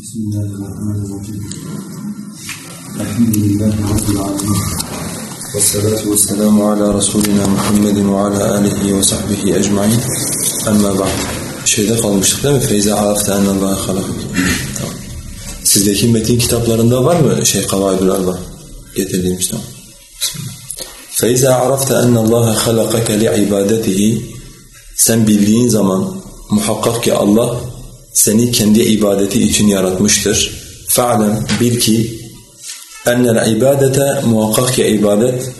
Bismillahirrahmanirrahim. Elhamdülillahi Rabbil alemin. Vessalatu vesselamu ala Resulina Muhammedin ve ala alihi ve sahbihi ecmain. Amma ba'd. Şeyde kalmıştık değil mi? Feyza arafte ennallaha halak. Tamam. Sizdeki metin kitaplarında var mı şey kavaidül arba? Getirdiğimiz tamam. Bismillah. Feyza arafte ennallaha halakake li ibadetihi. Sen bildiğin zaman muhakkak ki Allah seni kendi ibadeti için yaratmıştır. Fa'lem bil ki ennel ibadete muhakkak ki ibadet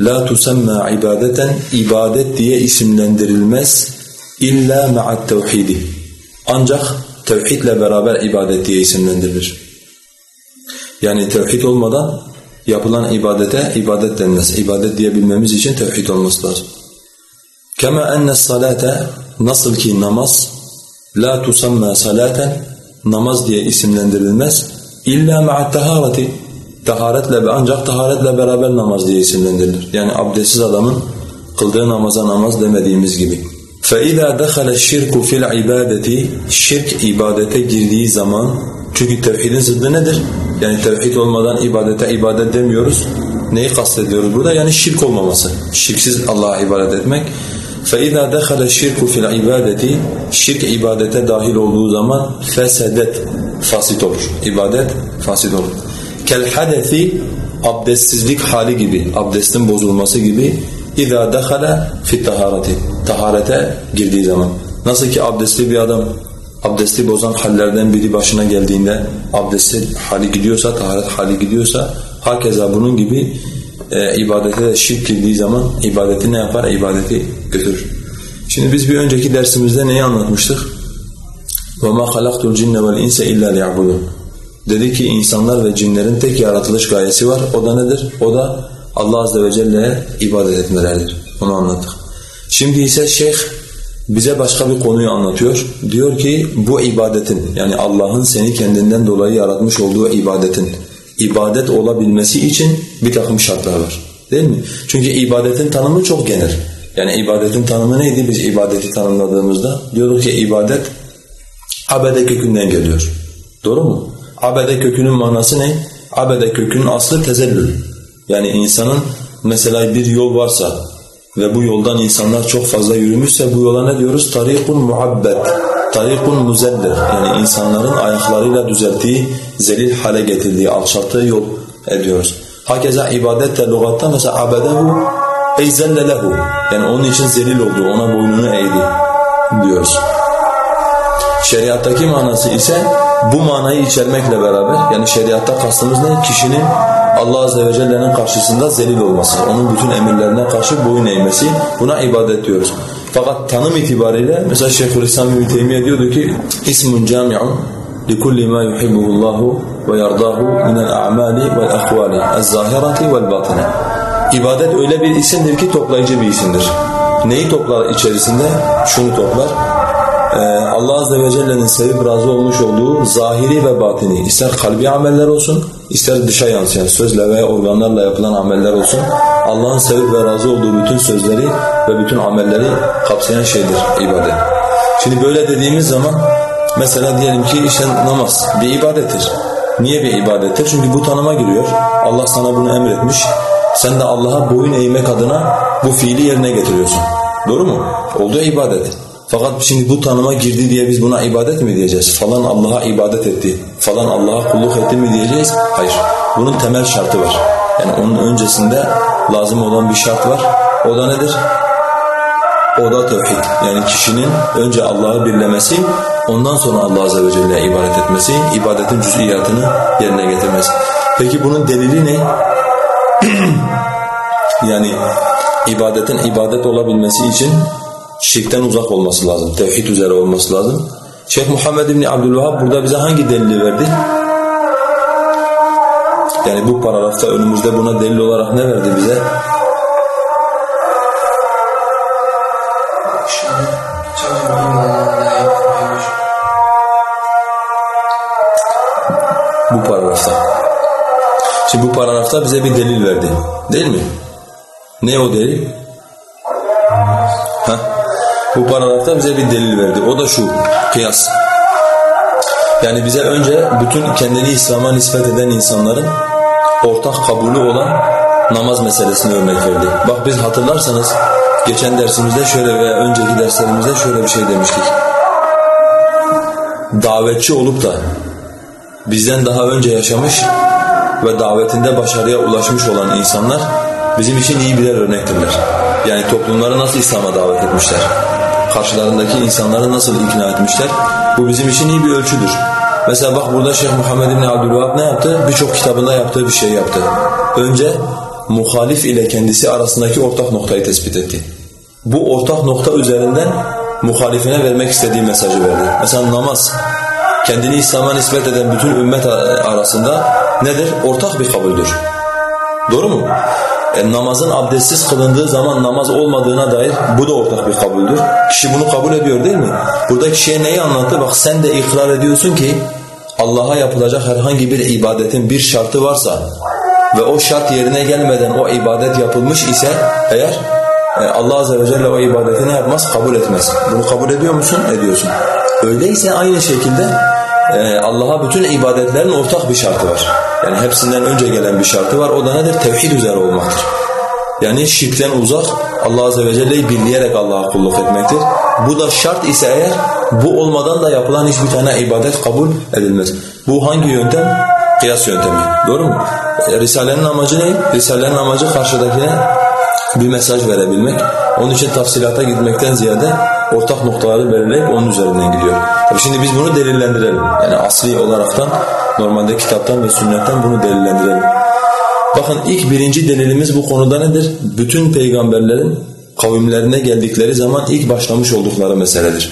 la tusemma ibadeten ibadet diye isimlendirilmez illa ma'at tevhidi. Ancak tevhidle beraber ibadet diye isimlendirilir. Yani tevhid olmadan yapılan ibadete ibadet denmez. İbadet diyebilmemiz için tevhid olması lazım. Kema enne salate nasıl ki namaz la tusamma salaten namaz diye isimlendirilmez illa ma'at tahareti taharetle ve ancak taharetle beraber namaz diye isimlendirilir. Yani abdestsiz adamın kıldığı namaza namaz demediğimiz gibi. فَاِذَا دَخَلَ الشِّرْكُ فِي الْعِبَادَةِ Şirk ibadete girdiği zaman çünkü tevhidin zıddı nedir? Yani tevhid olmadan ibadete ibadet demiyoruz. Neyi kastediyoruz burada? Yani şirk olmaması. Şirksiz Allah'a ibadet etmek. فَاِذَا دَخَلَ الشِّرْكُ فِي الْعِبَادَةِ Şirk ibadete dahil olduğu zaman fesedet fasit olur. İbadet fasit olur. Kel hadesi abdestsizlik hali gibi, abdestin bozulması gibi اِذَا دَخَلَ فِي tahareti Taharete girdiği zaman. Nasıl ki abdestli bir adam abdesti bozan hallerden biri başına geldiğinde abdesti hali gidiyorsa, taharet hali gidiyorsa hakeza bunun gibi e, ibadete de şirk girdiği zaman ibadeti ne yapar? İbadeti götürür. Şimdi biz bir önceki dersimizde neyi anlatmıştık? وَمَا خَلَقْتُ الْجِنَّ وَالْاِنْسَ اِلَّا لِيَعْبُدُونَ Dedi ki insanlar ve cinlerin tek yaratılış gayesi var. O da nedir? O da Allah Azze ve Celle'ye ibadet etmeleridir. Onu anlattık. Şimdi ise şeyh bize başka bir konuyu anlatıyor. Diyor ki bu ibadetin yani Allah'ın seni kendinden dolayı yaratmış olduğu ibadetin ibadet olabilmesi için bir takım şartlar var. Değil mi? Çünkü ibadetin tanımı çok genel. Yani ibadetin tanımı neydi biz ibadeti tanımladığımızda? Diyorduk ki ibadet abede kökünden geliyor. Doğru mu? Abede kökünün manası ne? Abede kökünün aslı tezellül. Yani insanın mesela bir yol varsa ve bu yoldan insanlar çok fazla yürümüşse bu yola ne diyoruz? Tarikun muhabbet, tarikun muzellir. Yani insanların ayaklarıyla düzelttiği, zelil hale getirdiği, alçalttığı yol ediyoruz. Hakeza ibadet de lügatta mesela abedehu ey zellelehu. Yani onun için zelil oldu, ona boynunu eğdi diyoruz. Şeriattaki manası ise bu manayı içermekle beraber yani şeriatta kastımız ne? Kişinin Allah Azze ve Celle'nin karşısında zelil olması, onun bütün emirlerine karşı boyun eğmesi buna ibadet diyoruz. Fakat tanım itibariyle mesela Şeyhülislam İbn Teymiye diyordu ki ismun cami'un likulli ma yuhibbuhullahu ve yardahu min el-a'mali vel ahvali ez-zahirati vel batine. İbadet öyle bir isimdir ki toplayıcı bir isimdir. Neyi toplar içerisinde? Şunu toplar. Allah Azze ve Celle'nin sevip razı olmuş olduğu zahiri ve batini ister kalbi ameller olsun ister dışa yansıyan sözle veya organlarla yapılan ameller olsun Allah'ın sevip ve razı olduğu bütün sözleri ve bütün amelleri kapsayan şeydir ibadet. Şimdi böyle dediğimiz zaman mesela diyelim ki işte namaz bir ibadettir. Niye bir ibadettir? Çünkü bu tanıma giriyor. Allah sana bunu emretmiş. Sen de Allah'a boyun eğmek adına bu fiili yerine getiriyorsun. Doğru mu? Olduğu ibadet. Fakat şimdi bu tanıma girdi diye biz buna ibadet mi diyeceğiz? Falan Allah'a ibadet etti, falan Allah'a kulluk etti mi diyeceğiz? Hayır. Bunun temel şartı var. Yani onun öncesinde lazım olan bir şart var. O da nedir? O da tevhid. Yani kişinin önce Allah'ı birlemesi, ondan sonra Allah Azze ve Celle'ye ibadet etmesi, ibadetin cüz'iyatını yerine getirmesi. Peki bunun delili ne? yani ibadetin ibadet olabilmesi için şirkten uzak olması lazım, tevhid üzere olması lazım. Şeyh Muhammed İbni Abdülvahhab burada bize hangi delili verdi? Yani bu paragrafta önümüzde buna delil olarak ne verdi bize? Bu paragrafta. Şimdi bu paragrafta bize bir delil verdi. Değil mi? Ne o delil? Bu paragrafta bize bir delil verdi. O da şu, kıyas. Yani bize önce bütün kendini İslam'a nispet eden insanların ortak kabulü olan namaz meselesini örnek verdi. Bak biz hatırlarsanız geçen dersimizde şöyle veya önceki derslerimizde şöyle bir şey demiştik. Davetçi olup da bizden daha önce yaşamış ve davetinde başarıya ulaşmış olan insanlar bizim için iyi birer örnektirler. Yani toplumları nasıl İslam'a davet etmişler, karşılarındaki insanları nasıl ikna etmişler, bu bizim için iyi bir ölçüdür. Mesela bak burada Şeyh Muhammed bin Abdülvahab ne yaptı? Birçok kitabında yaptığı bir şey yaptı. Önce muhalif ile kendisi arasındaki ortak noktayı tespit etti. Bu ortak nokta üzerinden muhalifine vermek istediği mesajı verdi. Mesela namaz, kendini İslam'a nispet eden bütün ümmet arasında nedir? Ortak bir kabuldür. Doğru mu? E, namazın abdestsiz kılındığı zaman namaz olmadığına dair bu da ortak bir kabuldür. Kişi bunu kabul ediyor değil mi? Burada kişiye neyi anlattı? Bak sen de ikrar ediyorsun ki Allah'a yapılacak herhangi bir ibadetin bir şartı varsa ve o şart yerine gelmeden o ibadet yapılmış ise eğer e, Allah Azze ve Celle o ibadeti ne yapmaz? Kabul etmez. Bunu kabul ediyor musun? Ediyorsun. Öyleyse aynı şekilde e, Allah'a bütün ibadetlerin ortak bir şartı var. Yani hepsinden önce gelen bir şartı var. O da nedir? Tevhid üzere olmaktır. Yani şirkten uzak, Allah Azze ve Celle'yi birleyerek Allah'a kulluk etmektir. Bu da şart ise eğer, bu olmadan da yapılan hiçbir tane ibadet kabul edilmez. Bu hangi yöntem? Kıyas yöntemi. Doğru mu? Risalenin amacı ne? Risalenin amacı karşıdakine bir mesaj verebilmek. Onun için tafsilata gitmekten ziyade ortak noktaları belirleyip onun üzerinden gidiyor. Tabii şimdi biz bunu delillendirelim. Yani asli olaraktan normalde kitaptan ve sünnetten bunu delillendirelim. Bakın ilk birinci delilimiz bu konuda nedir? Bütün peygamberlerin kavimlerine geldikleri zaman ilk başlamış oldukları meseledir.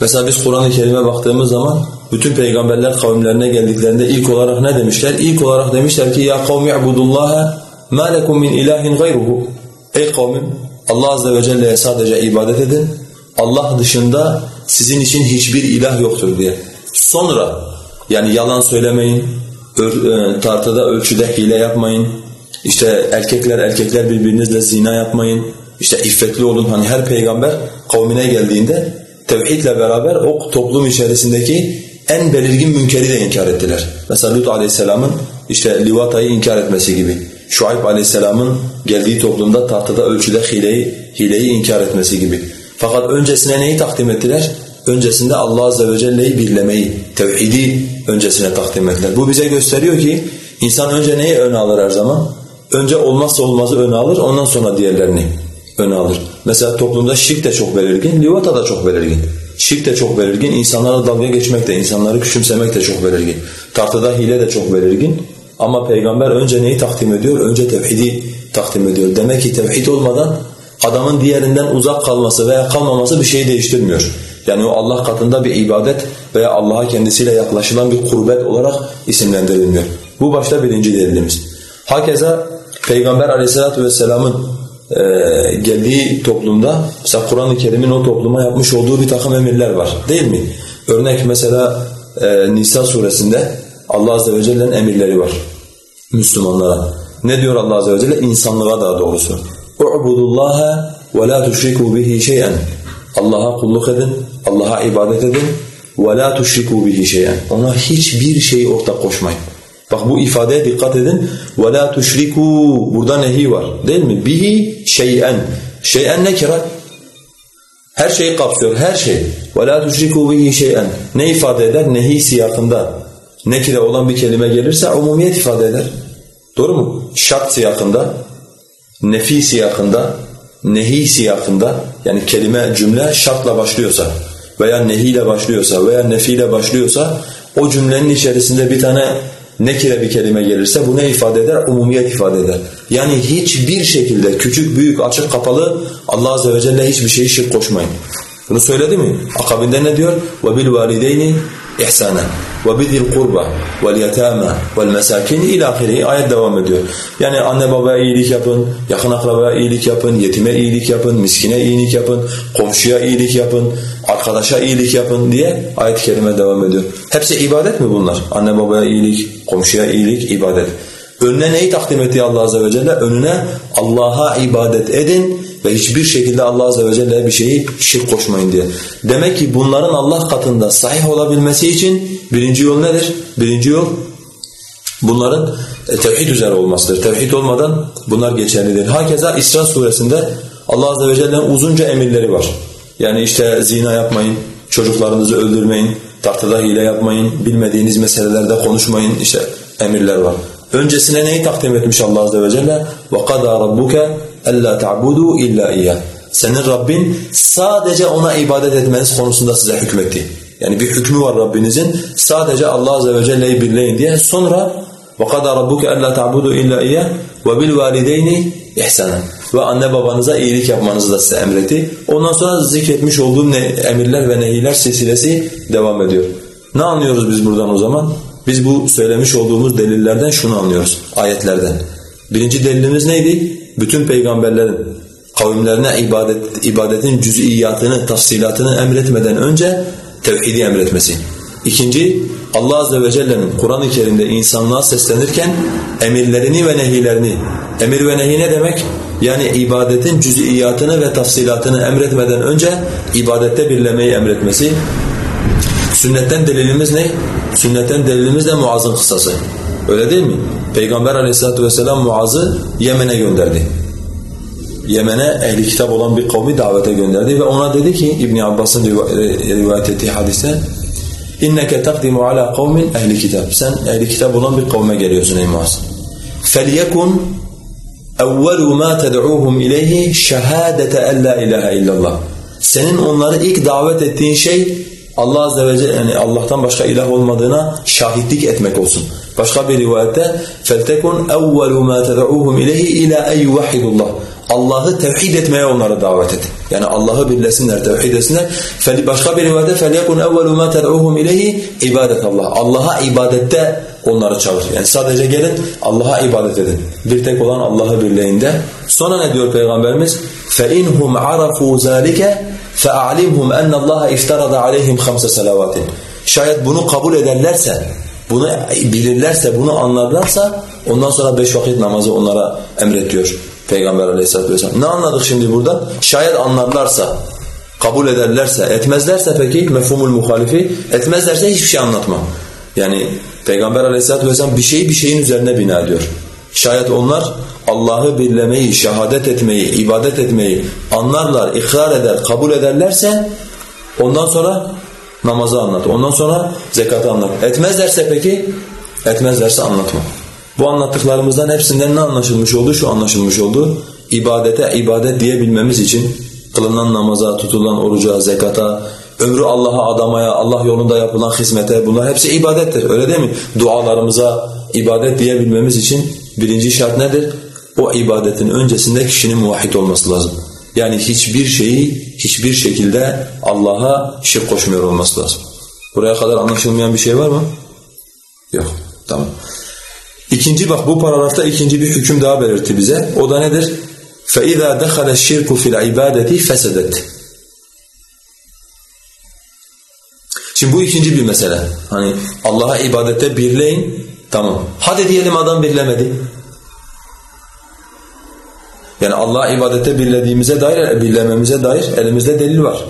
Mesela biz Kur'an-ı Kerim'e baktığımız zaman bütün peygamberler kavimlerine geldiklerinde ilk olarak ne demişler? İlk olarak demişler ki ya kavmi ibudullaha ma lekum min ilahin gayruhu. Ey kavmim Allah azze ve celle'ye sadece ibadet edin. Allah dışında sizin için hiçbir ilah yoktur diye. Sonra yani yalan söylemeyin, e, tartıda ölçüde hile yapmayın. İşte erkekler erkekler birbirinizle zina yapmayın. İşte iffetli olun. Hani her peygamber kavmine geldiğinde tevhidle beraber o toplum içerisindeki en belirgin münkeri de inkar ettiler. Mesela Lut aleyhisselamın işte livatayı inkar etmesi gibi. Şuayb aleyhisselamın geldiği toplumda tahtada ölçüde hileyi, hileyi inkar etmesi gibi. Fakat öncesine neyi takdim ettiler? Öncesinde Allah azze ve celle'yi birlemeyi, tevhidi öncesine takdim ettiler. Bu bize gösteriyor ki insan önce neyi öne alır her zaman? Önce olmazsa olmazı öne alır, ondan sonra diğerlerini öne alır. Mesela toplumda şirk de çok belirgin, livata da çok belirgin. Şirk de çok belirgin, insanlara dalga geçmek de, insanları küçümsemek de çok belirgin. Tartıda hile de çok belirgin. Ama peygamber önce neyi takdim ediyor? Önce tevhidi takdim ediyor. Demek ki tevhid olmadan adamın diğerinden uzak kalması veya kalmaması bir şeyi değiştirmiyor. Yani o Allah katında bir ibadet veya Allah'a kendisiyle yaklaşılan bir kurbet olarak isimlendirilmiyor. Bu başta birinci delilimiz. Hakeza Peygamber aleyhissalatu vesselamın e, geldiği toplumda mesela Kur'an-ı Kerim'in o topluma yapmış olduğu bir takım emirler var değil mi? Örnek mesela e, Nisa suresinde Allah azze ve celle'nin emirleri var Müslümanlara. Ne diyor Allah azze ve celle? İnsanlığa daha doğrusu. اُعْبُدُ اللّٰهَ وَلَا تُشْرِكُوا بِهِ شَيْئًا Allah'a kulluk edin, Allah'a ibadet edin. وَلَا تُشْرِكُوا بِهِ شَيْئًا Ona hiçbir şeyi ortak koşmayın. Bak bu ifadeye dikkat edin. وَلَا تُشْرِكُوا Burada nehi var değil mi? Bihi şeyen. Şeyen ne kira? Her şeyi kapsıyor, her şey. وَلَا تُشْرِكُوا بِهِ şeyen. Ne ifade eder? Nehi siyakında. Nekire olan bir kelime gelirse umumiyet ifade eder. Doğru mu? Şart siyakında, nefi siyakında, nehi siyakında yani kelime cümle şartla başlıyorsa veya nehiyle başlıyorsa veya nefiyle başlıyorsa o cümlenin içerisinde bir tane nekire bir kelime gelirse bu ne ifade eder? Umumiyet ifade eder. Yani hiçbir şekilde küçük, büyük, açık, kapalı Allah Azze ve Celle hiçbir şeyi şirk koşmayın. Bunu söyledi mi? Akabinde ne diyor? وَبِالْوَالِدَيْنِ ihsana ve bizil kurba vel yetama vel mesakin ila ahiri ayet devam ediyor. Yani anne babaya iyilik yapın, yakın akrabaya iyilik yapın, yetime iyilik yapın, miskine iyilik yapın, komşuya iyilik yapın, arkadaşa iyilik yapın diye ayet-i kerime devam ediyor. Hepsi ibadet mi bunlar? Anne babaya iyilik, komşuya iyilik, ibadet. Önüne neyi takdim etti Allah Azze ve Celle? Önüne Allah'a ibadet edin, ve hiçbir şekilde Allah Azze ve Celle'ye bir şeyi şirk koşmayın diye. Demek ki bunların Allah katında sahih olabilmesi için birinci yol nedir? Birinci yol bunların e, tevhid üzere olmasıdır. Tevhid olmadan bunlar geçerli değil. Hakeza İsra suresinde Allah Azze ve Celle'nin uzunca emirleri var. Yani işte zina yapmayın, çocuklarınızı öldürmeyin, tartıda hile yapmayın, bilmediğiniz meselelerde konuşmayın işte emirler var. Öncesine neyi takdim etmiş Allah Azze ve Celle? وَقَدَى رَبُّكَ أَلَّا تَعْبُدُوا اِلَّا اِيَّهِ Senin Rabbin sadece ona ibadet etmeniz konusunda size hükmetti. Yani bir hükmü var Rabbinizin. Sadece Allah Azze ve Celle'yi birleyin diye. Sonra وَقَدَى رَبُّكَ أَلَّا تَعْبُدُوا اِلَّا اِيَّهِ وَبِالْوَالِدَيْنِ اِحْسَنًا Ve anne babanıza iyilik yapmanızı da size emretti. Ondan sonra zikretmiş olduğum ne, emirler ve nehiler silsilesi devam ediyor. Ne anlıyoruz biz buradan o zaman? Biz bu söylemiş olduğumuz delillerden şunu anlıyoruz, ayetlerden. Birinci delilimiz neydi? Bütün peygamberlerin kavimlerine ibadet, ibadetin cüz'iyatını, tafsilatını emretmeden önce tevhidi emretmesi. İkinci, Allah Azze ve Celle'nin Kur'an-ı Kerim'de insanlığa seslenirken emirlerini ve nehilerini, emir ve nehi ne demek? Yani ibadetin cüz'iyatını ve tafsilatını emretmeden önce ibadette birlemeyi emretmesi. Sünnetten delilimiz ne? Sünnetten delilimiz de Muaz'ın kıssası. Öyle değil mi? Peygamber aleyhissalatu vesselam Muaz'ı Yemen'e gönderdi. Yemen'e ehli kitap olan bir kavmi davete gönderdi ve ona dedi ki İbn Abbas'ın rivayet ettiği hadiste İnneke takdimu ala kavmin ehli kitap. Sen ehli kitap olan bir kavme geliyorsun ey Muaz. فَلْيَكُنْ اَوَّلُ مَا تَدْعُوهُمْ اِلَيْهِ شَهَادَةَ اَلَّا اِلَٰهَ illallah. Senin onları ilk davet ettiğin şey Allah azze ve celle yani Allah'tan başka ilah olmadığına şahitlik etmek olsun. Başka bir rivayette فَلْتَكُنْ اَوَّلُ مَا تَدْعُوهُمْ اِلَيْهِ اِلَى اَنْ يُوَحِّدُ اللّٰهِ Allah'ı tevhid etmeye onları davet et. Yani Allah'ı birlesinler, tevhid etsinler. Başka bir rivayette فَلْيَكُنْ اَوَّلُ مَا تَدْعُوهُمْ اِلَيْهِ ibadet Allah. Allah'a ibadette onları çağır. Yani sadece gelin Allah'a ibadet edin. Bir tek olan Allah'ı birleyinde. Sonra ne diyor Peygamberimiz? فَاِنْهُمْ عَرَفُوا ذَٰلِكَ فَاَعْلِمْهُمْ اَنَّ اللّٰهَ اِفْتَرَضَ عَلَيْهِمْ خَمْسَ سَلَوَاتٍ Şayet bunu kabul ederlerse, bunu bilirlerse, bunu anlarlarsa ondan sonra beş vakit namazı onlara emret diyor Peygamber aleyhissalatü vesselam. Ne anladık şimdi burada? Şayet anlarlarsa, kabul ederlerse, etmezlerse peki mefhumul muhalifi, etmezlerse hiçbir şey anlatma. Yani Peygamber aleyhissalatü vesselam bir şeyi bir şeyin üzerine bina ediyor. Şayet onlar Allah'ı birlemeyi, şehadet etmeyi, ibadet etmeyi anlarlar, ikrar eder, kabul ederlerse ondan sonra namazı anlat. Ondan sonra zekatı anlat. Etmezlerse peki? Etmezlerse anlatma. Bu anlattıklarımızdan hepsinden ne anlaşılmış oldu? Şu anlaşılmış oldu. İbadete ibadet diyebilmemiz için kılınan namaza, tutulan oruca, zekata, ömrü Allah'a adamaya, Allah yolunda yapılan hizmete bunlar hepsi ibadettir. Öyle değil mi? Dualarımıza ibadet diyebilmemiz için birinci şart nedir? O ibadetin öncesinde kişinin muvahhid olması lazım. Yani hiçbir şeyi hiçbir şekilde Allah'a şirk koşmuyor olması lazım. Buraya kadar anlaşılmayan bir şey var mı? Yok. Tamam. İkinci bak bu paragrafta ikinci bir hüküm daha belirtti bize. O da nedir? فَاِذَا دَخَلَ الشِّرْكُ فِي الْعِبَادَةِ فَسَدَتْ Şimdi bu ikinci bir mesele. Hani Allah'a ibadette birleyin, tamam. Hadi diyelim adam birlemedi. Yani Allah'a ibadette birlediğimize dair, birlememize dair elimizde delil var.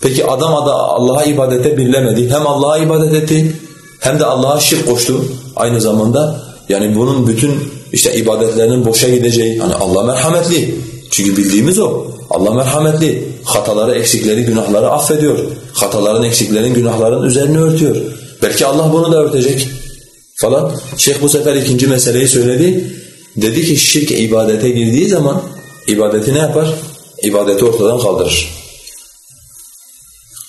Peki adam Allah'a ibadette birlemedi. Hem Allah'a ibadet etti, hem de Allah'a şirk koştu aynı zamanda. Yani bunun bütün işte ibadetlerinin boşa gideceği, hani Allah merhametli. Çünkü bildiğimiz o. Allah merhametli. Hataları, eksikleri, günahları affediyor. Hataların, eksiklerin, günahların üzerini örtüyor. Belki Allah bunu da örtecek falan. Şeyh bu sefer ikinci meseleyi söyledi. Dedi ki şirk ibadete girdiği zaman ibadeti ne yapar? İbadeti ortadan kaldırır.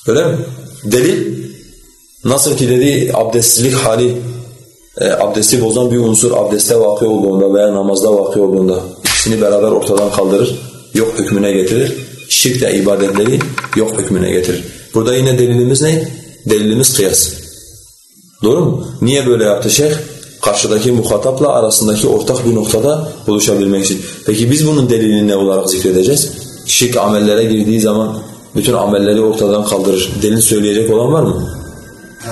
Öyle mi? Delil nasıl ki dedi abdestsizlik hali e, abdesti bozan bir unsur abdeste vakı olduğunda veya namazda vakı olduğunda ikisini beraber ortadan kaldırır, yok hükmüne getirir. Şirk de ibadetleri yok hükmüne getirir. Burada yine delilimiz ne? Delilimiz kıyas. Doğru mu? Niye böyle yaptı şeyh? Karşıdaki muhatapla arasındaki ortak bir noktada buluşabilmek için. Peki biz bunun delilini ne olarak zikredeceğiz? Şirk amellere girdiği zaman bütün amelleri ortadan kaldırır. Delil söyleyecek olan var mı?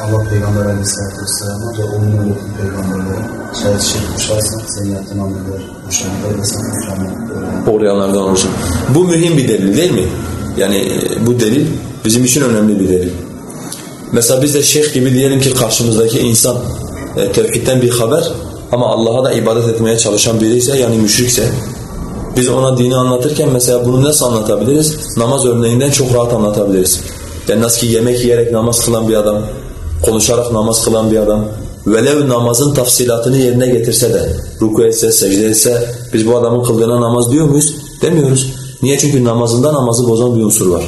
Allah Peygamber Aleyhisselatü Vesselam'a ve onun öğrettiği peygamberlere şayet şirk koşarsan senin yaptığın ameller boşanır ve sen boşanmak Uğrayanlardan olursun. Bu mühim bir delil değil mi? Yani e, bu delil bizim için önemli bir delil. Mesela biz de şeyh gibi diyelim ki karşımızdaki insan e, tevhidden bir haber ama Allah'a da ibadet etmeye çalışan biri ise yani müşrikse biz ona dini anlatırken mesela bunu nasıl anlatabiliriz? Namaz örneğinden çok rahat anlatabiliriz. Yani nasıl ki yemek yiyerek namaz kılan bir adam, konuşarak namaz kılan bir adam, velev namazın tafsilatını yerine getirse de, ruku etse, secde etse, biz bu adamın kıldığına namaz diyor muyuz? Demiyoruz. Niye? Çünkü namazında namazı bozan bir unsur var.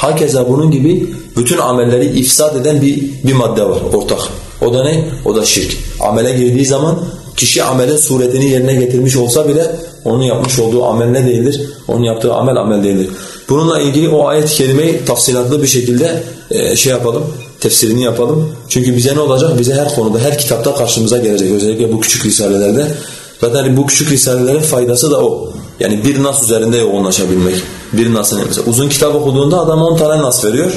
Hakeza bunun gibi bütün amelleri ifsad eden bir, bir madde var, ortak. O da ne? O da şirk. Amele girdiği zaman kişi amelin suretini yerine getirmiş olsa bile onun yapmış olduğu amel ne değildir? Onun yaptığı amel amel değildir. Bununla ilgili o ayet-i kerimeyi tafsilatlı bir şekilde e, şey yapalım, tefsirini yapalım. Çünkü bize ne olacak? Bize her konuda, her kitapta karşımıza gelecek. Özellikle bu küçük risalelerde. Zaten bu küçük risalelerin faydası da o. Yani bir nas üzerinde yoğunlaşabilmek. Bir nasın mesela uzun kitap okuduğunda adam 10 tane nas veriyor.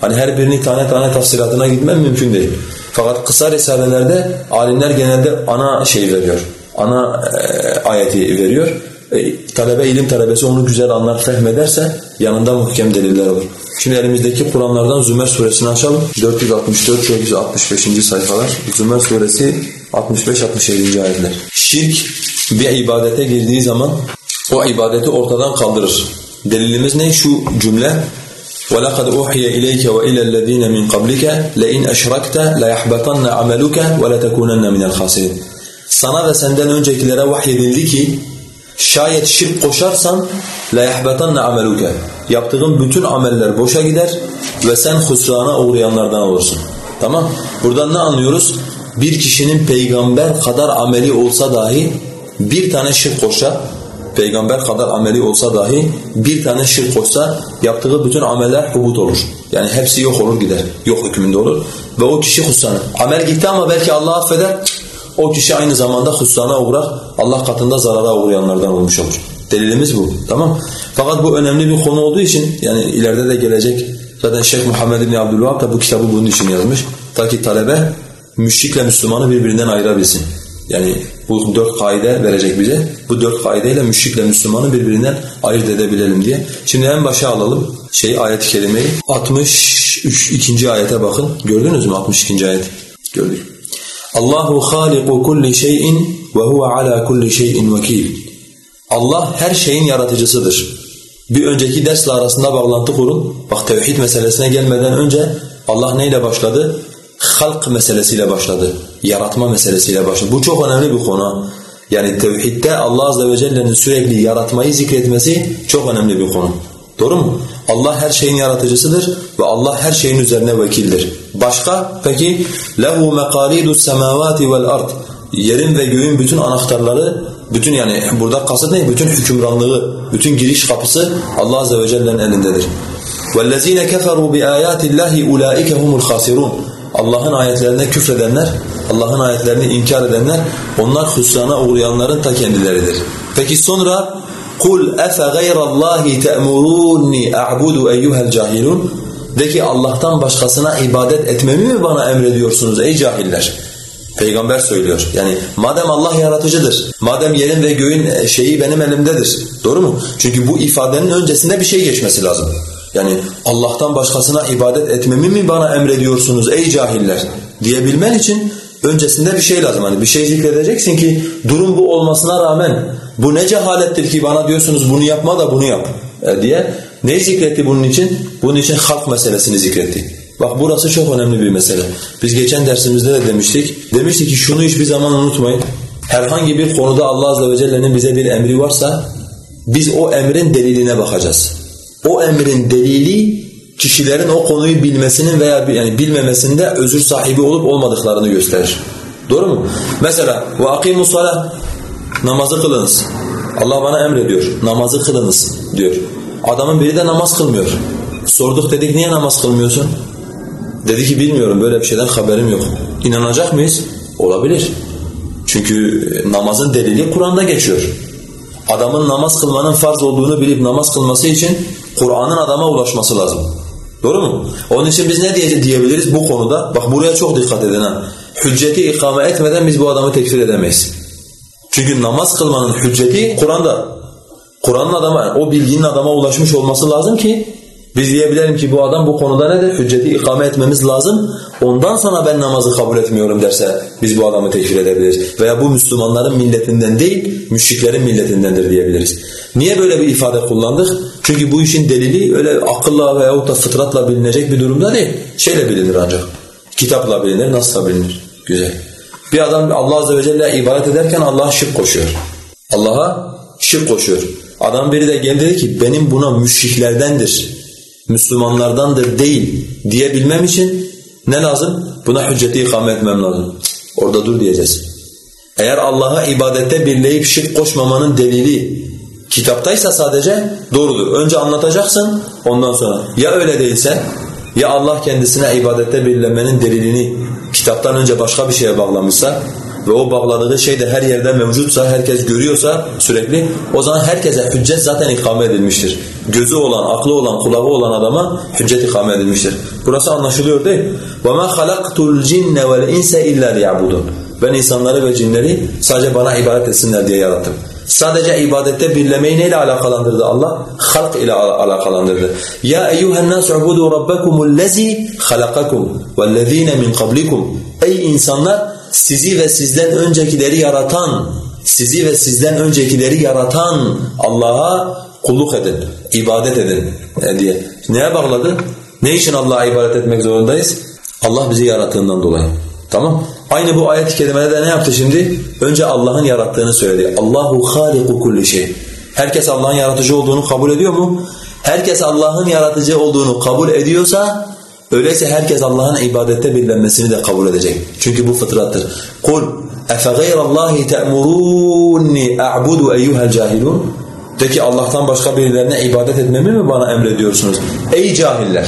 Hani her birini tane tane tafsilatına gitmem mümkün değil. Fakat kısa risalelerde alimler genelde ana şey veriyor. Ana e, ayeti veriyor. E, talebe ilim talebesi onu güzel anlar, fehmederse yanında muhkem deliller olur. Şimdi elimizdeki Kur'anlardan Zümer suresini açalım. 464-465. sayfalar. Zümer suresi 65-67. ayetler. Şirk bir ibadete girdiği zaman o ibadeti ortadan kaldırır. Delilimiz ne? Şu cümle وَلَقَدْ أُوحِيَ إِلَيْكَ وَإِلَى الَّذ۪ينَ مِنْ قَبْلِكَ لَاِنْ أَشْرَكْتَ لَيَحْبَطَنَّ عَمَلُكَ وَلَتَكُونَنَّ مِنَ الْخَاسِرِينَ Sana ve senden öncekilere vahyedildi ki şayet şirk koşarsan لَيَحْبَطَنَّ عَمَلُكَ Yaptığın bütün ameller boşa gider ve sen husrana uğrayanlardan olursun. Tamam? Buradan ne anlıyoruz? Bir kişinin peygamber kadar ameli olsa dahi bir tane şirk koşa peygamber kadar ameli olsa dahi bir tane şirk koşsa yaptığı bütün ameller hubut olur. Yani hepsi yok olur gider. Yok hükmünde olur. Ve o kişi husrana. Amel gitti ama belki Allah affeder. O kişi aynı zamanda husrana uğrar. Allah katında zarara uğrayanlardan olmuş olur. Delilimiz bu. Tamam Fakat bu önemli bir konu olduğu için yani ileride de gelecek. Zaten Şeyh Muhammed bin Abdülvahab da bu kitabı bunun için yazmış. Ta ki talebe müşrikle Müslümanı birbirinden ayırabilsin. Yani bu dört kaide verecek bize. Bu dört kaideyle müşrikle Müslümanı birbirinden ayırt edebilelim diye. Şimdi en başa alalım şey ayet-i kerimeyi. 62. ayete bakın. Gördünüz mü 62. ayet? Gördük. Allahu haliku kulli şeyin ve huve ala kulli şeyin vekil. Allah her şeyin yaratıcısıdır. Bir önceki dersle arasında bağlantı kurun. Bak tevhid meselesine gelmeden önce Allah neyle başladı? halk meselesiyle başladı. Yaratma meselesiyle başladı. Bu çok önemli bir konu. Yani tevhidde Allah Azze ve Celle'nin sürekli yaratmayı zikretmesi çok önemli bir konu. Doğru mu? Allah her şeyin yaratıcısıdır ve Allah her şeyin üzerine vekildir. Başka? Peki lehu meqalidus semavati vel ard. Yerin ve göğün bütün anahtarları, bütün yani burada kasıt ne? Bütün hükümranlığı, bütün giriş kapısı Allah azze ve celle'nin elindedir. Vellezine keferu bi ayati llahi ulaike humul. Allah'ın ayetlerine küfredenler, Allah'ın ayetlerini inkar edenler, onlar hüsrana uğrayanların ta kendileridir. Peki sonra kul efe gayrallahi te'muruni a'budu eyyuhel cahilun de ki Allah'tan başkasına ibadet etmemi mi bana emrediyorsunuz ey cahiller? Peygamber söylüyor. Yani madem Allah yaratıcıdır, madem yerin ve göğün şeyi benim elimdedir. Doğru mu? Çünkü bu ifadenin öncesinde bir şey geçmesi lazım. Yani Allah'tan başkasına ibadet etmemi mi bana emrediyorsunuz ey cahiller diyebilmen için öncesinde bir şey lazım. Hani bir şey zikredeceksin ki durum bu olmasına rağmen bu ne cehalettir ki bana diyorsunuz bunu yapma da bunu yap e, diye. Neyi zikretti bunun için? Bunun için halk meselesini zikretti. Bak burası çok önemli bir mesele. Biz geçen dersimizde de demiştik. Demiştik ki şunu hiçbir zaman unutmayın. Herhangi bir konuda Allah Azze ve Celle'nin bize bir emri varsa biz o emrin deliline bakacağız o emrin delili kişilerin o konuyu bilmesinin veya yani bilmemesinde özür sahibi olup olmadıklarını gösterir. Doğru mu? Mesela akimus salah namazı kılınız. Allah bana emrediyor. Namazı kılınız diyor. Adamın biri de namaz kılmıyor. Sorduk dedik niye namaz kılmıyorsun? Dedi ki bilmiyorum böyle bir şeyden haberim yok. İnanacak mıyız? Olabilir. Çünkü namazın delili Kur'an'da geçiyor. Adamın namaz kılmanın farz olduğunu bilip namaz kılması için Kur'an'ın adama ulaşması lazım. Doğru mu? Onun için biz ne diye diyebiliriz bu konuda? Bak buraya çok dikkat edin ha. Hücceti ikame etmeden biz bu adamı tekfir edemeyiz. Çünkü namaz kılmanın hücceti Kur'an'da. Kur'an'ın adama, o bilginin adama ulaşmış olması lazım ki biz diyebilelim ki bu adam bu konuda nedir? Hücceti ikame etmemiz lazım. Ondan sonra ben namazı kabul etmiyorum derse biz bu adamı tekfir edebiliriz. Veya bu Müslümanların milletinden değil, müşriklerin milletindendir diyebiliriz. Niye böyle bir ifade kullandık? Çünkü bu işin delili öyle akılla veyahut da fıtratla bilinecek bir durumda değil. Şeyle bilinir ancak. Kitapla bilinir, nasıl bilinir. Güzel. Bir adam Allah Azze ve Celle ibadet ederken Allah'a şirk koşuyor. Allah'a şirk koşuyor. Adam biri de geldi dedi ki benim buna müşriklerdendir Müslümanlardandır değil diyebilmem için ne lazım? Buna hücceti ikame etmem lazım. Orada dur diyeceğiz. Eğer Allah'a ibadette birleyip şirk koşmamanın delili kitaptaysa sadece doğrudur. Önce anlatacaksın ondan sonra. Ya öyle değilse ya Allah kendisine ibadette birlemenin delilini kitaptan önce başka bir şeye bağlamışsa ve o bağladığı şey de her yerde mevcutsa, herkes görüyorsa sürekli o zaman herkese hüccet zaten ikame edilmiştir. Gözü olan, aklı olan, kulağı olan adama hüccet ikame edilmiştir. Burası anlaşılıyor değil وَمَا خَلَقْتُ الْجِنَّ وَالْاِنْسَ اِلَّا لِيَعْبُدُونَ Ben insanları ve cinleri sadece bana ibadet etsinler diye yarattım. Sadece ibadette birlemeyi neyle alakalandırdı Allah? Halk ile al alakalandırdı. Ya eyyuhen nas ubudu rabbakumul lezi halakakum vellezine min qablikum. Ey insanlar sizi ve sizden öncekileri yaratan, sizi ve sizden öncekileri yaratan Allah'a kulluk edin, ibadet edin e, diye. Neye bağladı? Ne için Allah'a ibadet etmek zorundayız? Allah bizi yarattığından dolayı. Tamam? Aynı bu ayet-i de ne yaptı şimdi? Önce Allah'ın yarattığını söyledi. Allahu haliku kulli şey. Herkes Allah'ın yaratıcı olduğunu kabul ediyor mu? Herkes Allah'ın yaratıcı olduğunu kabul ediyorsa Öyleyse herkes Allah'ın ibadette birlenmesini de kabul edecek. Çünkü bu fıtrattır. Kul efegayr Allahi te'murunni a'budu eyyuhel cahilun. De ki Allah'tan başka birilerine ibadet etmemi mi bana emrediyorsunuz? Ey cahiller!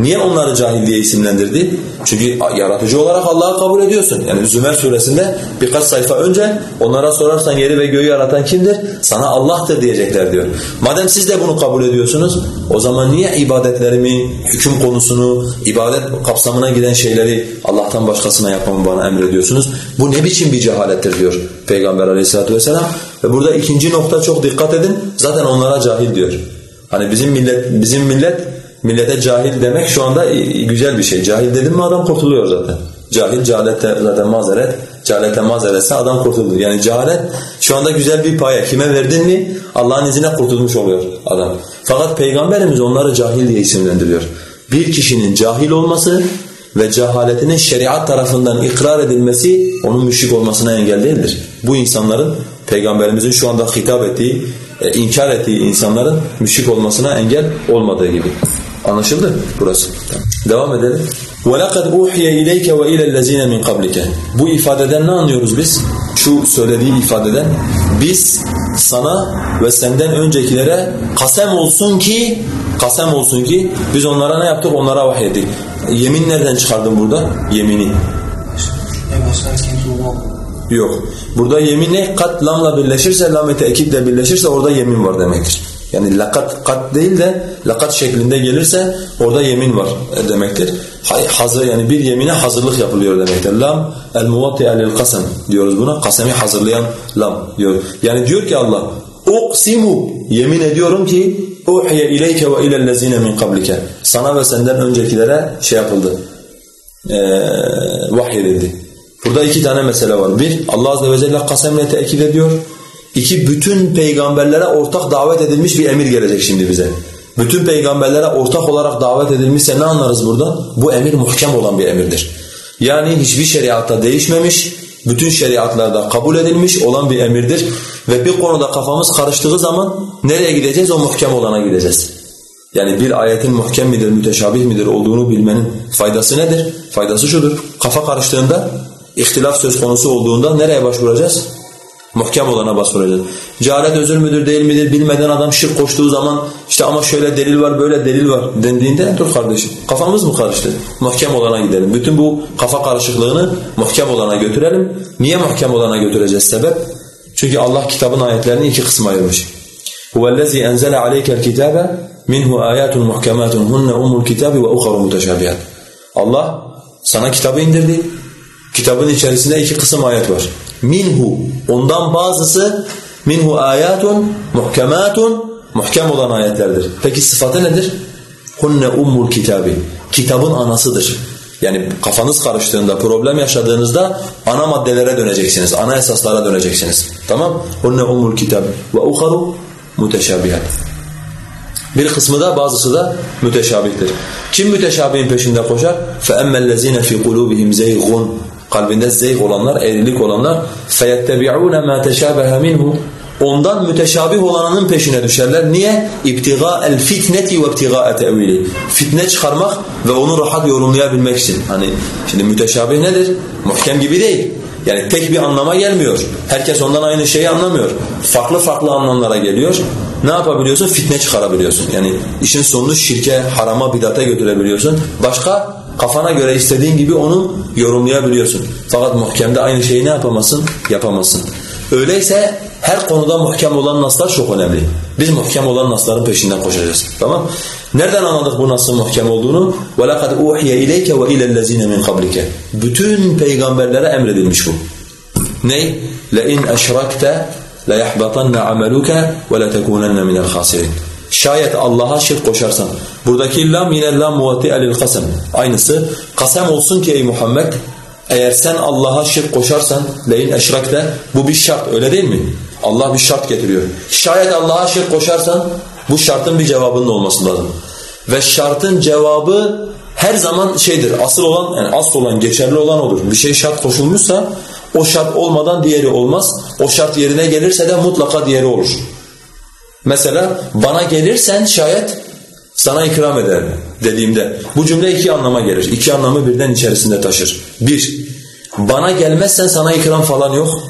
Niye onları cahil diye isimlendirdi? Çünkü yaratıcı olarak Allah'ı kabul ediyorsun. Yani Zümer suresinde birkaç sayfa önce onlara sorarsan yeri ve göğü yaratan kimdir? Sana Allah'tır diyecekler diyor. Madem siz de bunu kabul ediyorsunuz o zaman niye ibadetlerimi, hüküm konusunu, ibadet kapsamına giren şeyleri Allah'tan başkasına yapmamı bana emrediyorsunuz? Bu ne biçim bir cehalettir diyor Peygamber aleyhissalatu vesselam. Ve burada ikinci nokta çok dikkat edin. Zaten onlara cahil diyor. Hani bizim millet bizim millet Millete cahil demek şu anda güzel bir şey. Cahil dedim mi adam kurtuluyor zaten. Cahil, cehalette zaten mazeret. Cehalete mazeretse adam kurtuldu. Yani cehalet şu anda güzel bir paya. Kime verdin mi Allah'ın izniyle kurtulmuş oluyor adam. Fakat Peygamberimiz onları cahil diye isimlendiriyor. Bir kişinin cahil olması ve cehaletinin şeriat tarafından ikrar edilmesi onun müşrik olmasına engel değildir. Bu insanların Peygamberimizin şu anda hitap ettiği, e, inkar ettiği insanların müşrik olmasına engel olmadığı gibi. Anlaşıldı burası. Tamam. Devam edelim. وَلَقَدْ اُوحِيَ اِلَيْكَ وَاِلَى الَّذ۪ينَ مِنْ قَبْلِكَ Bu ifadeden ne anlıyoruz biz? Şu söylediği ifadeden biz sana ve senden öncekilere kasem olsun ki kasem olsun ki biz onlara ne yaptık? Onlara vahyettik. Yemin nereden çıkardın burada? Yemini. Yok. Burada yemin ne? Kat lamla birleşirse, lam ekiple birleşirse orada yemin var demektir. Yani lakat kat değil de lakat şeklinde gelirse orada yemin var demektir. Hazır yani bir yemine hazırlık yapılıyor demektir. Lam el muvatti'e lil kasem diyoruz buna. Kasemi hazırlayan lam diyor. Yani diyor ki Allah uqsimu yemin ediyorum ki uhiye ileyke ve ilellezine min qablike. Sana ve senden öncekilere şey yapıldı. Ee, vahyedildi. Burada iki tane mesele var. Bir, Allah Azze ve Celle kasemle tekit ediyor. İki, bütün peygamberlere ortak davet edilmiş bir emir gelecek şimdi bize. Bütün peygamberlere ortak olarak davet edilmişse ne anlarız buradan? Bu emir muhkem olan bir emirdir. Yani hiçbir şeriatta değişmemiş, bütün şeriatlarda kabul edilmiş olan bir emirdir. Ve bir konuda kafamız karıştığı zaman nereye gideceğiz? O muhkem olana gideceğiz. Yani bir ayetin muhkem midir, müteşabih midir olduğunu bilmenin faydası nedir? Faydası şudur. Kafa karıştığında, ihtilaf söz konusu olduğunda nereye başvuracağız? Muhkem olana başvuracağız. Cehalet özür müdür değil midir bilmeden adam şirk koştuğu zaman işte ama şöyle delil var böyle delil var dendiğinde dur kardeşim kafamız mı karıştı? Muhkem olana gidelim. Bütün bu kafa karışıklığını muhkem olana götürelim. Niye muhkem olana götüreceğiz sebep? Çünkü Allah kitabın ayetlerini iki kısma ayırmış. هُوَ الَّذ۪ي اَنْزَلَ عَلَيْكَ الْكِتَابَ minhu ayatun muhkematun hunne umul kitabi ve ukharu muteşabihat. Allah sana kitabı indirdi. Kitabın içerisinde iki kısım ayet var. Minhu ondan bazısı minhu ayatun muhkematun muhkem olan ayetlerdir. Peki sıfatı nedir? Hunne ummul kitabi. Kitabın anasıdır. Yani kafanız karıştığında, problem yaşadığınızda ana maddelere döneceksiniz, ana esaslara döneceksiniz. Tamam? Hunne ummul kitab ve uharu muteşabihat. Bir kısmı da bazısı da müteşabihtir. Kim müteşabihin peşinde koşar? فَأَمَّا الَّذ۪ينَ فِي قُلُوبِهِمْ زَيْغٌ Kalbinde zeyg olanlar, eğrilik olanlar فَيَتَّبِعُونَ مَا تَشَابَهَ مِنْهُ Ondan müteşabih olanının peşine düşerler. Niye? اِبْتِغَاءَ الْفِتْنَةِ وَاَبْتِغَاءَ تَأْوِيلِ Fitne çıkarmak ve onu rahat yorumlayabilmek için. Hani şimdi müteşabih nedir? Muhkem gibi değil. Yani tek bir anlama gelmiyor. Herkes ondan aynı şeyi anlamıyor. Farklı farklı anlamlara geliyor. Ne yapabiliyorsun? Fitne çıkarabiliyorsun. Yani işin sonunu şirke, harama, bidate götürebiliyorsun. Başka kafana göre istediğin gibi onu yorumlayabiliyorsun. Fakat muhkemde aynı şeyi ne yapamazsın? Yapamazsın. Öyleyse her konuda muhkem olan naslar çok önemli. Biz muhkem olan nasların peşinden koşacağız. Tamam? Nereden anladık bu nasın muhkem olduğunu? وَلَقَدْ اُوحِيَ اِلَيْكَ وَاِلَى الَّذ۪ينَ مِنْ قَبْلِكَ Bütün peygamberlere emredilmiş bu. Ney? لَاِنْ اَشْرَكْتَ لَيَحْبَطَنَّ عَمَلُكَ وَلَتَكُونَنَّ مِنَ الْخَاسِرِينَ Şayet Allah'a şirk koşarsan. Buradaki lam yine lam muvati'e lil kasem. Aynısı. Kasem olsun ki ey Muhammed eğer sen Allah'a şirk koşarsan leyin eşrakte bu bir şart öyle değil mi? Allah bir şart getiriyor. Şayet Allah'a şirk koşarsan bu şartın bir cevabının olması lazım. Ve şartın cevabı her zaman şeydir. Asıl olan yani asıl olan geçerli olan olur. Bir şey şart koşulmuşsa o şart olmadan diğeri olmaz. O şart yerine gelirse de mutlaka diğeri olur. Mesela bana gelirsen şayet sana ikram ederim dediğimde bu cümle iki anlama gelir. İki anlamı birden içerisinde taşır. Bir, bana gelmezsen sana ikram falan yok.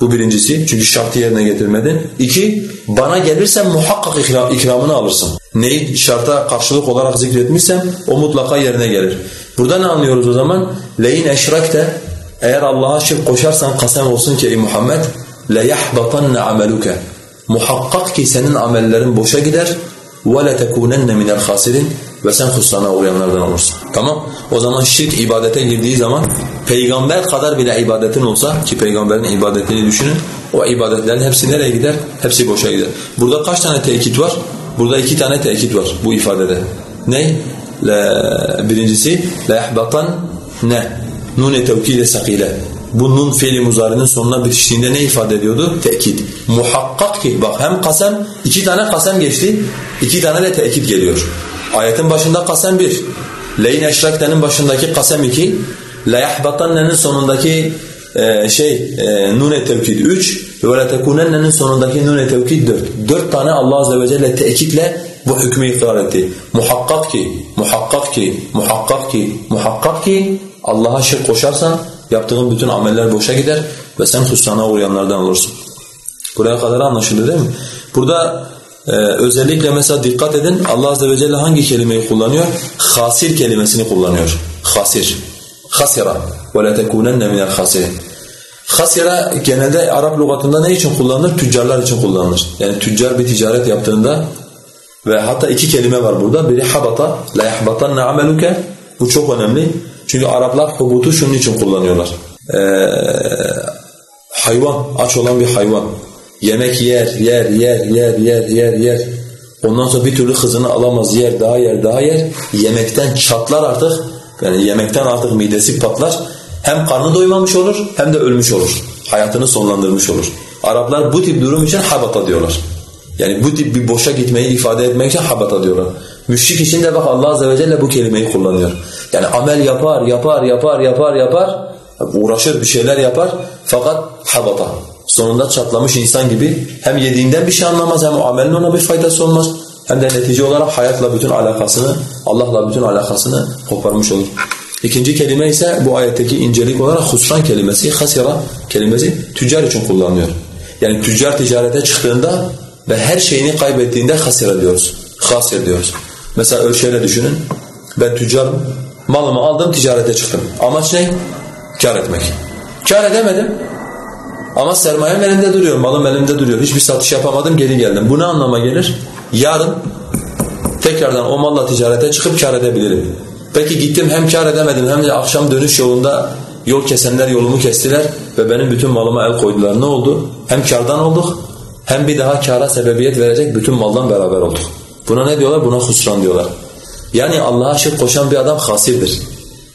Bu birincisi çünkü şartı yerine getirmedin. İki, bana gelirsen muhakkak ikram, ikramını alırsın. Neyi şarta karşılık olarak zikretmişsem o mutlaka yerine gelir. Burada ne anlıyoruz o zaman? Leyin eşrakte eğer Allah'a şirk koşarsan kasem olsun ki ey Muhammed le yahbatanna ameluke Muhakkak ki senin amellerin boşa gider وَلَتَكُونَنَّ مِنَ الْخَاسِرِينَ Ve sen husrana uğrayanlardan olursun. Tamam? O zaman şirk ibadete girdiği zaman peygamber kadar bile ibadetin olsa ki peygamberin ibadetini düşünün o ibadetlerin hepsi nereye gider? Hepsi boşa gider. Burada kaç tane tekit var? Burada iki tane tekit var bu ifadede. Ne? La, birincisi لَيَحْبَطَنْ ne? Nun-i tevkide sakile. Bu nun fiili muzarinin sonuna bitiştiğinde ne ifade ediyordu? Tekit. Muhakkak ki bak hem kasem iki tane kasem geçti. iki tane de tekit geliyor. Ayetin başında kasem bir. Leyn eşraktenin başındaki kasem iki. Leyahbatanne'nin sonundaki e, şey e, nun-i tevkid üç. Ve letekunenne'nin sonundaki nun-i tevkid dört. Dört tane Allah Azze ve Celle tekitle bu hükmü ikrar etti. Muhakkak ki, muhakkak ki, muhakkak ki, muhakkak ki Allah'a şirk koşarsan yaptığın bütün ameller boşa gider ve sen husrana uğrayanlardan olursun. Buraya kadar anlaşıldı değil mi? Burada e, özellikle mesela dikkat edin Allah Azze ve Celle hangi kelimeyi kullanıyor? Hasir kelimesini kullanıyor. Hasir. Hasira. وَلَا تَكُونَنَّ مِنَ الْخَاسِرِينَ Hasira genelde Arap lügatında ne için kullanılır? Tüccarlar için kullanılır. Yani tüccar bir ticaret yaptığında ve hatta iki kelime var burada. Biri habata, la yahbatanna ameluke. Bu çok önemli. Çünkü Araplar hubutu şunun için kullanıyorlar. Ee, hayvan, aç olan bir hayvan. Yemek yer, yer, yer, yer, yer, yer, yer. Ondan sonra bir türlü hızını alamaz, yer, daha yer, daha yer. Yemekten çatlar artık. Yani yemekten artık midesi patlar. Hem karnı doymamış olur hem de ölmüş olur. Hayatını sonlandırmış olur. Araplar bu tip durum için habata diyorlar. Yani bu tip bir boşa gitmeyi ifade etmek için habata diyorlar. Müşrik için de bak Allah Azze ve Celle bu kelimeyi kullanıyor. Yani amel yapar, yapar, yapar, yapar, yapar. Uğraşır, bir şeyler yapar. Fakat habata. Sonunda çatlamış insan gibi hem yediğinden bir şey anlamaz hem o amelin ona bir faydası olmaz. Hem de netice olarak hayatla bütün alakasını, Allah'la bütün alakasını koparmış olur. İkinci kelime ise bu ayetteki incelik olarak husran kelimesi, hasira kelimesi tüccar için kullanılıyor. Yani tüccar ticarete çıktığında ve her şeyini kaybettiğinde hasira diyoruz. Hasir diyoruz. Mesela öyle şöyle düşünün. Ben tüccarım. Malımı aldım ticarete çıktım. Amaç ne? Kar etmek. Kar edemedim. Ama sermayem elimde duruyor, malım elimde duruyor. Hiçbir satış yapamadım, geri geldim. Bu ne anlama gelir? Yarın Tekrardan o malla ticarete çıkıp kar edebilirim. Peki gittim hem kar edemedim hem de akşam dönüş yolunda yol kesenler yolumu kestiler ve benim bütün malıma el koydular. Ne oldu? Hem kardan olduk hem bir daha kara sebebiyet verecek bütün maldan beraber olduk. Buna ne diyorlar? Buna husran diyorlar. Yani Allah'a şirk koşan bir adam hasirdir.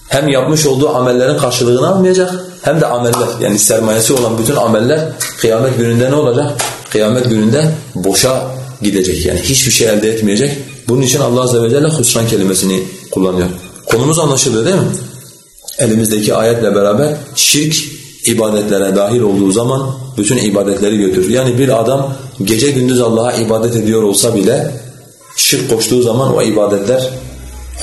Hem yapmış olduğu amellerin karşılığını almayacak hem de ameller yani sermayesi olan bütün ameller kıyamet gününde ne olacak? Kıyamet gününde boşa gidecek yani hiçbir şey elde etmeyecek. Bunun için Allah Azze ve Celle husran kelimesini kullanıyor. Konumuz anlaşıldı değil mi? Elimizdeki ayetle beraber şirk ibadetlere dahil olduğu zaman bütün ibadetleri götürür. Yani bir adam gece gündüz Allah'a ibadet ediyor olsa bile şirk koştuğu zaman o ibadetler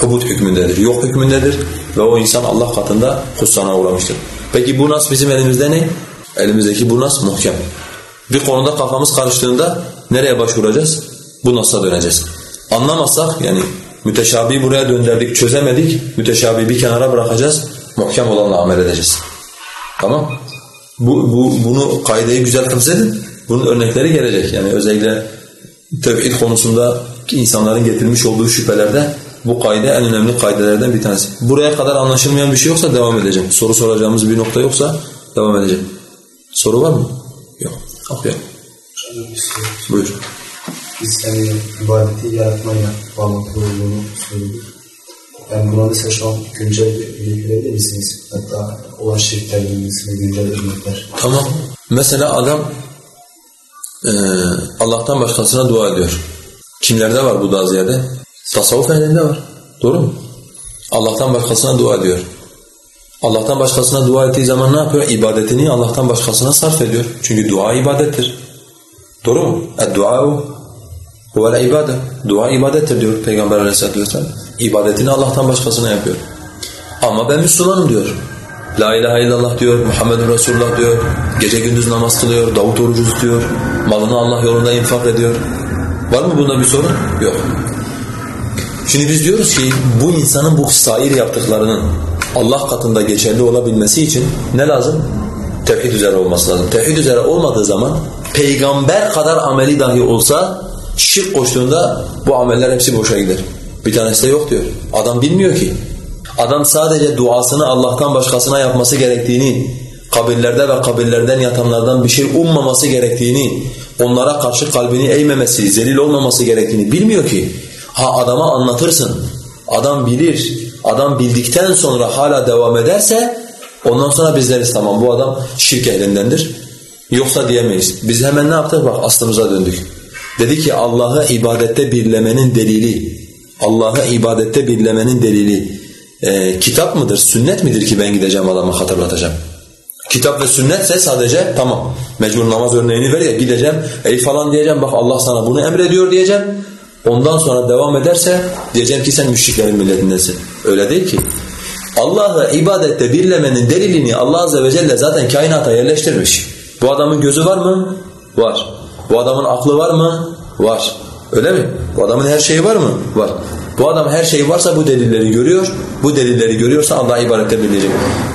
hubut hükmündedir, yok hükmündedir ve o insan Allah katında husrana uğramıştır. Peki bu nas bizim elimizde ne? Elimizdeki bu nas muhkem. Bir konuda kafamız karıştığında nereye başvuracağız? Bu nas'a döneceğiz. Anlamazsak yani müteşabihi buraya döndürdük, çözemedik, müteşabihi bir kenara bırakacağız, muhkem olanla amel edeceğiz. Tamam? Bu, bu, bunu kaideyi güzel edin. Bunun örnekleri gelecek. Yani özellikle tevhid konusunda insanların getirmiş olduğu şüphelerde bu kaide en önemli kaidelerden bir tanesi. Buraya kadar anlaşılmayan bir şey yoksa devam edeceğim. Soru soracağımız bir nokta yoksa devam edeceğim. Soru var mı? Yok. Okuyalım. Buyur. Biz yani ibadeti yaratmaya bağlantılı olduğunu söyledik. Yani buna mesela şu an güncel bilgi verebilir misiniz? Hatta olan şirkler bilgisini güncel örnekler. Tamam. Mesela adam e, Allah'tan başkasına dua ediyor. Kimlerde var bu daha ziyade? Tasavvuf ehlinde var. Doğru mu? Allah'tan başkasına dua ediyor. Allah'tan başkasına dua ettiği zaman ne yapıyor? İbadetini Allah'tan başkasına sarf ediyor. Çünkü dua ibadettir. Doğru mu? Ed-dua'u huvel ibadet. Dua ibadettir diyor Peygamber aleyhissalatu vesselam. İbadetini Allah'tan başkasına yapıyor. Ama ben Müslümanım diyor. La ilahe illallah diyor, Muhammedun Resulullah diyor, gece gündüz namaz kılıyor, Davut orucu tutuyor, malını Allah yolunda infak ediyor. Var mı bunda bir sorun? Yok. Şimdi biz diyoruz ki bu insanın bu sair yaptıklarının Allah katında geçerli olabilmesi için ne lazım? Tevhid üzere olması lazım. Tevhid üzere olmadığı zaman peygamber kadar ameli dahi olsa şirk koştuğunda bu ameller hepsi boşa gider. Bir tanesi de yok diyor. Adam bilmiyor ki. Adam sadece duasını Allah'tan başkasına yapması gerektiğini, kabirlerde ve kabirlerden yatanlardan bir şey ummaması gerektiğini, onlara karşı kalbini eğmemesi, zelil olmaması gerektiğini bilmiyor ki. Ha adama anlatırsın, adam bilir, adam bildikten sonra hala devam ederse ondan sonra bizleriz tamam bu adam şirk ehlindendir. Yoksa diyemeyiz. Biz hemen ne yaptık? Bak aslımıza döndük. Dedi ki Allah'ı ibadette birlemenin delili, Allah'ı ibadette birlemenin delili e, kitap mıdır, sünnet midir ki ben gideceğim adamı hatırlatacağım? Kitap ve sünnetse sadece tamam. Mecbur namaz örneğini ver ya gideceğim ey falan diyeceğim bak Allah sana bunu emrediyor diyeceğim. Ondan sonra devam ederse diyeceğim ki sen müşriklerin milletindensin. Öyle değil ki. Allah'ı ibadette birlemenin delilini Allah Azze ve Celle zaten kainata yerleştirmiş. Bu adamın gözü var mı? Var. Bu adamın aklı var mı? Var. Öyle mi? Bu adamın her şeyi var mı? Var. Bu adam her şeyi varsa bu delilleri görüyor. Bu delilleri görüyorsa Allah'a ibadette birleyecek.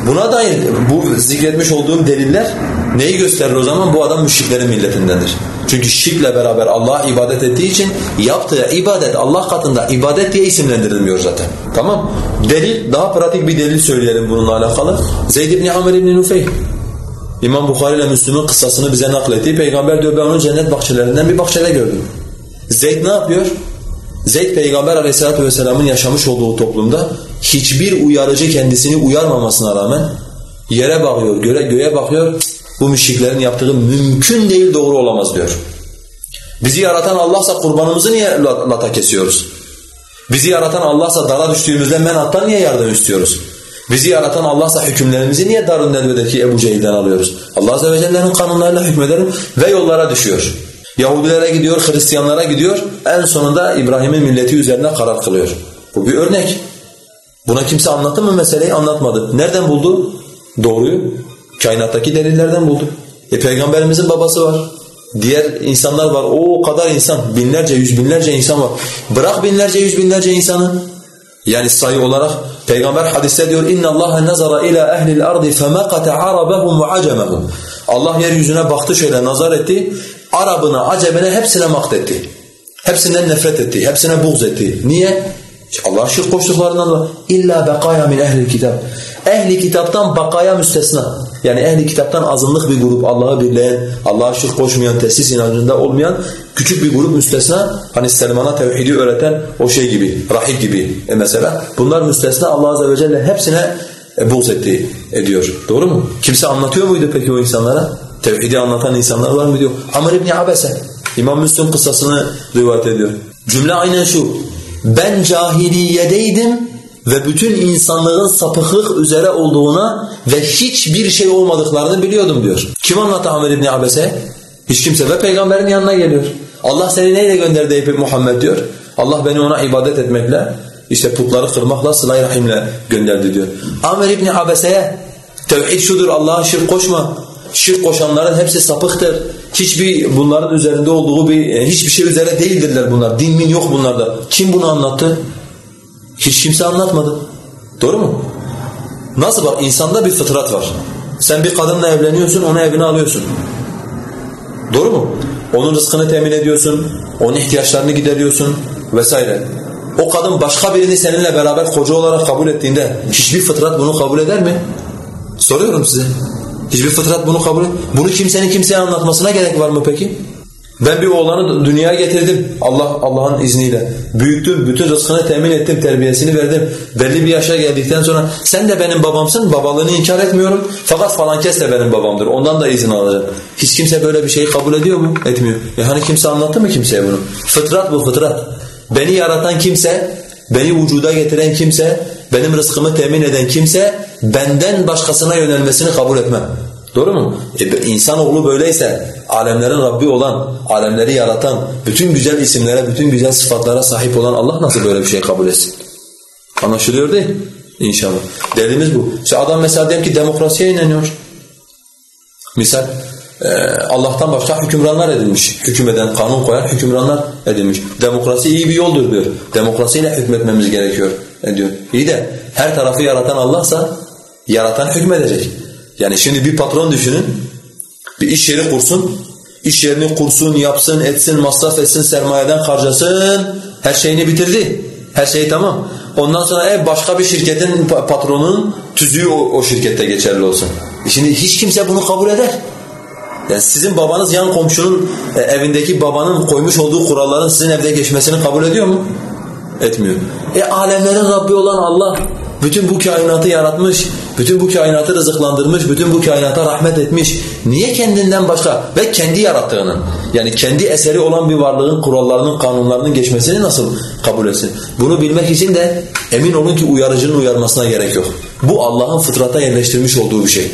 Buna dair bu zikretmiş olduğum deliller neyi gösterir o zaman? Bu adam müşriklerin milletindendir. Çünkü şirkle beraber Allah'a ibadet ettiği için yaptığı ibadet Allah katında ibadet diye isimlendirilmiyor zaten. Tamam? Delil, daha pratik bir delil söyleyelim bununla alakalı. Zeyd ibn Amr ibn Nufeyl. İmam Bukhari ile Müslüm'ün kıssasını bize nakletti. Peygamber diyor ben onu cennet bahçelerinden bir bahçede gördüm. Zeyd ne yapıyor? Zeyd Peygamber aleyhissalatu vesselamın yaşamış olduğu toplumda hiçbir uyarıcı kendisini uyarmamasına rağmen yere bakıyor, göğe, göğe bakıyor. Bu müşriklerin yaptığı mümkün değil doğru olamaz diyor. Bizi yaratan Allah'sa kurbanımızı niye lata kesiyoruz? Bizi yaratan Allah'sa dara düştüğümüzde menattan niye yardım istiyoruz? Bizi yaratan Allah'sa hükümlerimizi niye Darun Nedve'deki Ebu Cehil'den alıyoruz? Allah Azze ve Celle'nin kanunlarıyla hükmederim ve yollara düşüyor. Yahudilere gidiyor, Hristiyanlara gidiyor, en sonunda İbrahim'in milleti üzerine karar kılıyor. Bu bir örnek. Buna kimse anlattı mı meseleyi? Anlatmadı. Nereden buldu? Doğruyu. Kainattaki delillerden buldu. E Peygamberimizin babası var. Diğer insanlar var. O kadar insan. Binlerce, yüz binlerce insan var. Bırak binlerce, yüz binlerce insanı. Yani sayı olarak Peygamber hadiste diyor inna Allah nazara ila ehli'l ardi femaqata arabahum ve acamahum. Allah yeryüzüne baktı şöyle nazar etti. Arabına, acemine hepsine maktetti. Hepsinden nefret etti, hepsine buğz etti. Niye? Allah'a şirk koştuklarından da illa bekaya min ehli kitap. Ehli kitaptan bakaya müstesna. Yani ehli kitaptan azınlık bir grup Allah'ı birleyen, Allah'a şirk koşmayan, tesis inancında olmayan küçük bir grup müstesna. Hani Selman'a tevhidi öğreten o şey gibi, rahip gibi e mesela. Bunlar müstesna Allah Azze ve Celle hepsine e, buğz etti, ediyor. Doğru mu? Kimse anlatıyor muydu peki o insanlara? Tevhidi anlatan insanlar var mı diyor. Amr İbni Abese, İmam Müslim kıssasını rivayet ediyor. Cümle aynen şu. Ben cahiliyedeydim ve bütün insanlığın sapıklık üzere olduğuna ve hiçbir şey olmadıklarını biliyordum diyor. Kim anlattı Amr İbni Abese? Hiç kimse ve peygamberin yanına geliyor. Allah seni neyle gönderdi ey Muhammed diyor. Allah beni ona ibadet etmekle, işte putları kırmakla, sıla rahimle gönderdi diyor. Amr İbni Abese'ye tevhid şudur Allah'a şirk koşma. Şirk koşanların hepsi sapıktır. Hiçbir bunların üzerinde olduğu bir e, hiçbir şey üzere değildirler bunlar. Din min yok bunlarda. Kim bunu anlattı? Hiç kimse anlatmadı. Doğru mu? Nasıl bak insanda bir fıtrat var. Sen bir kadınla evleniyorsun, onu evine alıyorsun. Doğru mu? Onun rızkını temin ediyorsun, onun ihtiyaçlarını gideriyorsun vesaire. O kadın başka birini seninle beraber koca olarak kabul ettiğinde hiçbir fıtrat bunu kabul eder mi? Soruyorum size. Hiçbir fıtrat bunu kabul. Bunu kimsenin kimseye anlatmasına gerek var mı peki? Ben bir oğlanı dünyaya getirdim Allah Allah'ın izniyle. Büyüttüm, bütün rızkını temin ettim, terbiyesini verdim. Belli bir yaşa geldikten sonra sen de benim babamsın, babalığını inkar etmiyorum. Fakat falan kes de benim babamdır. Ondan da izin alacağım. Hiç kimse böyle bir şeyi kabul ediyor mu? Etmiyor. E hani kimse anlattı mı kimseye bunu? Fıtrat bu fıtrat. Beni yaratan kimse, beni vücuda getiren kimse, benim rızkımı temin eden kimse benden başkasına yönelmesini kabul etmem. Doğru mu? E, insanoğlu böyleyse, alemlerin Rabbi olan, alemleri yaratan, bütün güzel isimlere, bütün güzel sıfatlara sahip olan Allah nasıl böyle bir şey kabul etsin? Anlaşılıyor değil İnşallah. Delimiz bu. İşte adam mesela diyelim ki demokrasiye inanıyor. Misal e, Allah'tan başka hükümranlar edilmiş. Hükümeden, kanun koyan hükümranlar edilmiş. Demokrasi iyi bir yoldur diyor. Demokrasiyle hükmetmemiz gerekiyor diyor. İyi de her tarafı yaratan Allah'sa yaratan hükmedecek. Yani şimdi bir patron düşünün, bir iş yeri kursun, iş yerini kursun, yapsın, etsin, masraf etsin, sermayeden harcasın, her şeyini bitirdi. Her şey tamam. Ondan sonra ev başka bir şirketin patronunun tüzüğü o, o şirkette geçerli olsun. E şimdi hiç kimse bunu kabul eder. Yani sizin babanız yan komşunun e, evindeki babanın koymuş olduğu kuralların sizin evde geçmesini kabul ediyor mu? Etmiyor. E alemlerin Rabbi olan Allah bütün bu kainatı yaratmış, bütün bu kainatı rızıklandırmış, bütün bu kainata rahmet etmiş. Niye kendinden başka ve kendi yarattığının yani kendi eseri olan bir varlığın kurallarının, kanunlarının geçmesini nasıl kabul etsin? Bunu bilmek için de emin olun ki uyarıcının uyarmasına gerek yok. Bu Allah'ın fıtrata yerleştirmiş olduğu bir şey.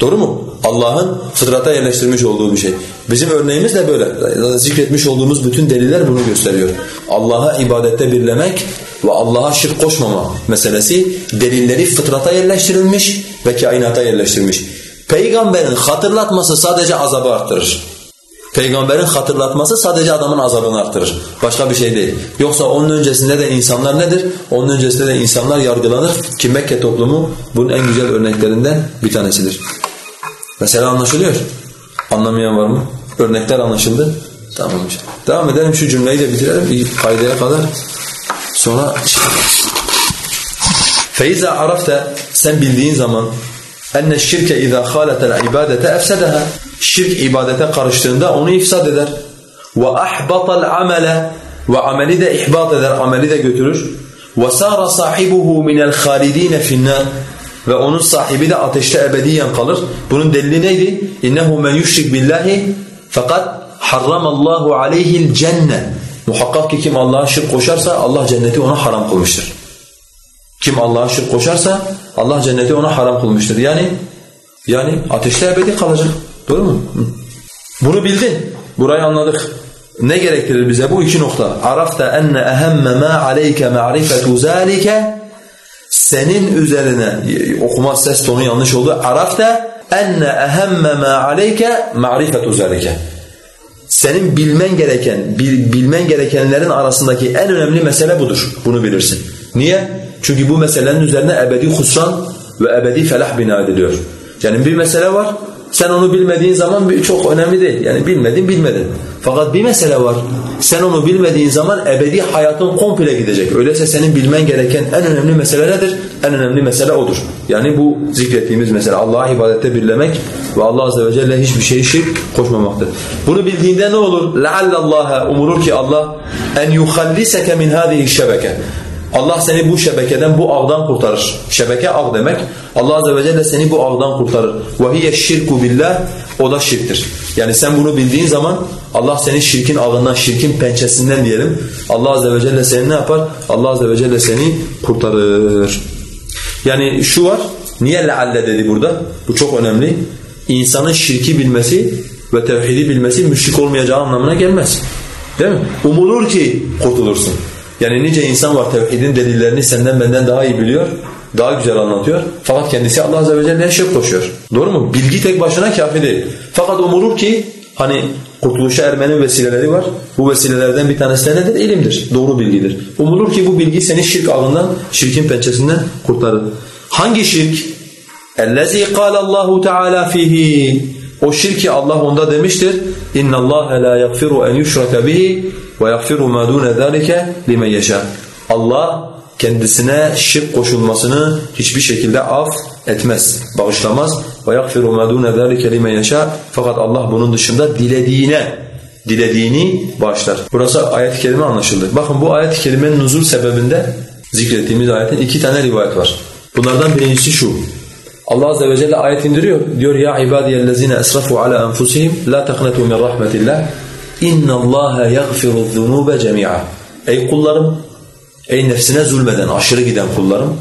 Doğru mu? Allah'ın fıtrata yerleştirmiş olduğu bir şey. Bizim örneğimiz de böyle. Zikretmiş olduğumuz bütün deliller bunu gösteriyor. Allah'a ibadette birlemek ve Allah'a şirk koşmama meselesi delilleri fıtrata yerleştirilmiş ve kainata yerleştirilmiş. Peygamberin hatırlatması sadece azabı arttırır. Peygamberin hatırlatması sadece adamın azabını arttırır. Başka bir şey değil. Yoksa onun öncesinde de insanlar nedir? Onun öncesinde de insanlar yargılanır ki Mekke toplumu bunun en güzel örneklerinden bir tanesidir. Mesela anlaşılıyor. Anlamayan var mı? Örnekler anlaşıldı. Tamam hocam. Devam edelim şu cümleyi de bitirelim bir faydaya kadar. Sonra şey- Feiza arafta sen bildiğin zaman enne şirke iza haletel ibadete efsedeha. Şirk ibadete karıştığında onu ifsad eder. Ve ahbatal amele ve ameli de ihbat eder, ameli de götürür. Ve sara sahibuhu minel halidine finnar ve onun sahibi de ateşte ebediyen kalır. Bunun delili neydi? İnnehu men yushrik billahi fakat harramallahu aleyhil cenne. Muhakkak ki kim Allah'a şirk koşarsa Allah cenneti ona haram kılmıştır. Kim Allah'a şirk koşarsa Allah cenneti ona haram kılmıştır. Yani yani ateşte ebedi kalacak. Doğru mu? Bunu bildin. Burayı anladık. Ne gerektirir bize bu iki nokta? Arafta enne ehemme ma aleyke ma'rifetu zalike senin üzerine okuma ses tonu yanlış oldu. Arafta enne ehemme ma aleyke ma'rifetu zalike. Senin bilmen gereken, bil, bilmen gerekenlerin arasındaki en önemli mesele budur. Bunu bilirsin. Niye? Çünkü bu meselenin üzerine ebedi husran ve ebedi felah bina ediliyor. Yani bir mesele var, Sen onu bilmediğin zaman bir- çok önemli değil. Yani bilmedin bilmedin. Fakat bir mesele var. Sen onu bilmediğin zaman ebedi hayatın komple gidecek. Öyleyse senin bilmen gereken en önemli mesele nedir? En önemli mesele odur. Yani bu zikrettiğimiz mesele Allah'a ibadette birlemek ve Allah azze ve celle hiçbir şeyi şirk koşmamaktır. Bunu bildiğinde ne olur? لَعَلَّ اللّٰهَ Umulur ki Allah en yuhalliseke min hadihi şebeke. Allah seni bu şebekeden, bu ağdan kurtarır. Şebeke ağ demek. Allah azze ve celle seni bu ağdan kurtarır. وَهِيَ الشِّرْكُ billah O da şirktir. Yani sen bunu bildiğin zaman Allah seni şirkin ağından, şirkin pençesinden diyelim. Allah azze ve celle seni ne yapar? Allah azze ve celle seni kurtarır. Yani şu var, niye lealle dedi burada? Bu çok önemli. İnsanın şirki bilmesi ve tevhidi bilmesi müşrik olmayacağı anlamına gelmez. Değil mi? Umulur ki kurtulursun. Yani nice insan var tevhidin delillerini senden benden daha iyi biliyor, daha güzel anlatıyor. Fakat kendisi Allah Azze ve Celle'ye şirk koşuyor. Doğru mu? Bilgi tek başına kafi değil. Fakat umulur ki hani kurtuluşa ermenin vesileleri var. Bu vesilelerden bir tanesi de nedir? İlimdir, doğru bilgidir. Umulur ki bu bilgi seni şirk ağından, şirkin pençesinden kurtarır. Hangi şirk? اَلَّذ۪ي قَالَ اللّٰهُ تَعَالَى ف۪يهِ O şirki Allah onda demiştir. اِنَّ اللّٰهَ لَا يَغْفِرُ اَنْ يُشْرَكَ بِهِ وَيَغْفِرُ مَا دُونَ ذَٰلِكَ لِمَنْ يَشَاءُ Allah kendisine şirk koşulmasını hiçbir şekilde af etmez, bağışlamaz. وَيَغْفِرُ مَا دُونَ ذَٰلِكَ لِمَنْ يَشَاءُ Fakat Allah bunun dışında dilediğine, dilediğini bağışlar. Burası ayet-i kerime anlaşıldı. Bakın bu ayet-i kerimenin nuzul sebebinde zikrettiğimiz ayetin iki tane rivayet var. Bunlardan birincisi şu. Allah azze ve celle ayet indiriyor. Diyor ya ibadiyellezine esrafu ala enfusihim la taqnatu min rahmetillah. İnnallaha yaghfiru zunuba cemi'a. Ey kullarım, ey nefsine zulmeden, aşırı giden kullarım,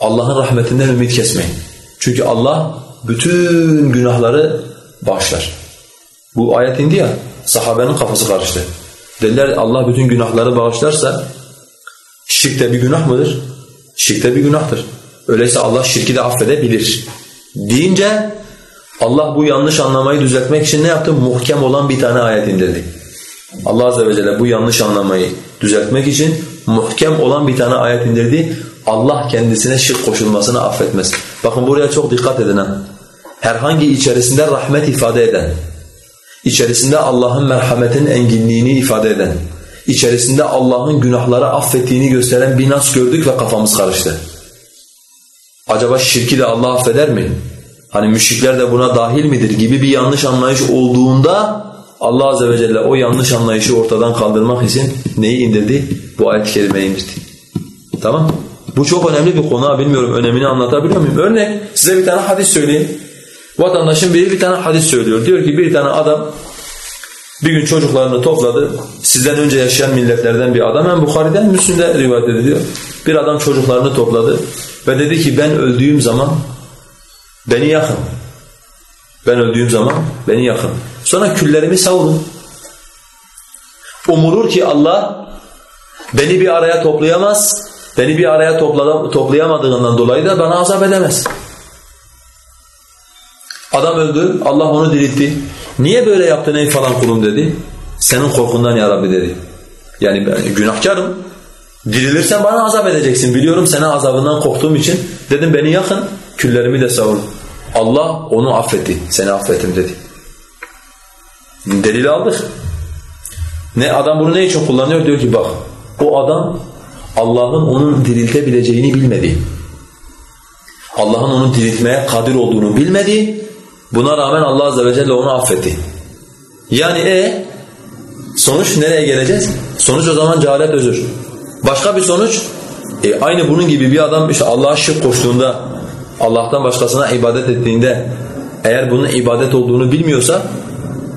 Allah'ın rahmetinden ümit kesmeyin. Çünkü Allah bütün günahları bağışlar. Bu ayet indi ya, sahabenin kafası karıştı. Dediler Allah bütün günahları bağışlarsa şirk de bir günah mıdır? Şirk de bir günahtır. Öyleyse Allah şirki de affedebilir. Deyince Allah bu yanlış anlamayı düzeltmek için ne yaptı? Muhkem olan bir tane ayet indirdi. Allah Azze ve Celle bu yanlış anlamayı düzeltmek için muhkem olan bir tane ayet indirdi. Allah kendisine şirk koşulmasını affetmez. Bakın buraya çok dikkat edin ha. Herhangi içerisinde rahmet ifade eden, içerisinde Allah'ın merhametinin enginliğini ifade eden, içerisinde Allah'ın günahları affettiğini gösteren bir nas gördük ve kafamız karıştı. Acaba şirki de Allah affeder mi? Hani müşrikler de buna dahil midir gibi bir yanlış anlayış olduğunda Allah Azze ve Celle o yanlış anlayışı ortadan kaldırmak için neyi indirdi? Bu ayet-i kerimeyi indirdi. Tamam Bu çok önemli bir konu. Bilmiyorum önemini anlatabiliyor muyum? Örnek size bir tane hadis söyleyeyim. Vatandaşın biri bir tane hadis söylüyor. Diyor ki bir tane adam bir gün çocuklarını topladı. Sizden önce yaşayan milletlerden bir adam. Hem Bukhari'den Müslim'de rivayet ediliyor. Bir adam çocuklarını topladı ve dedi ki ben öldüğüm zaman beni yakın. Ben öldüğüm zaman beni yakın. Sonra küllerimi savurun. Umulur ki Allah beni bir araya toplayamaz. Beni bir araya toplayamadığından dolayı da bana azap edemez. Adam öldü, Allah onu diriltti. Niye böyle yaptın ey falan kulum dedi. Senin korkundan ya Rabbi dedi. Yani ben günahkarım. Dirilirsen bana azap edeceksin. Biliyorum sana azabından korktuğum için. Dedim beni yakın, küllerimi de savur. Allah onu affetti. Seni affettim dedi. Delil aldık. Ne adam bunu ne için kullanıyor? Diyor ki bak o adam Allah'ın onun diriltebileceğini bilmedi. Allah'ın onu diriltmeye kadir olduğunu bilmedi. Buna rağmen Allah azze ve celle onu affetti. Yani e sonuç nereye geleceğiz? Sonuç o zaman cehalet özür. Başka bir sonuç e, aynı bunun gibi bir adam işte Allah'a şirk koştuğunda Allah'tan başkasına ibadet ettiğinde eğer bunun ibadet olduğunu bilmiyorsa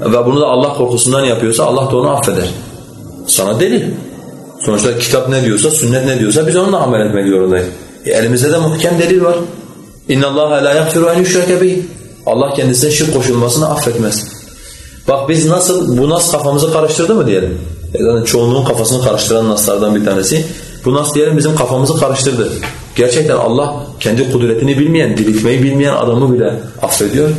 ve bunu da Allah korkusundan yapıyorsa Allah da onu affeder. Sana delil. Sonuçta kitap ne diyorsa, sünnet ne diyorsa biz onunla amel etmek zorundayız. E, elimizde de muhkem delil var. اِنَّ اللّٰهَ لَا يَغْفِرُ اَنْ يُشْرَكَ بِهِ Allah kendisine şirk koşulmasını affetmez. Bak biz nasıl, bu nas kafamızı karıştırdı mı diyelim? Yani çoğunluğun kafasını karıştıran naslardan bir tanesi. Bu nas diyelim bizim kafamızı karıştırdı. Gerçekten Allah kendi kudretini bilmeyen, diriltmeyi bilmeyen adamı bile affediyor.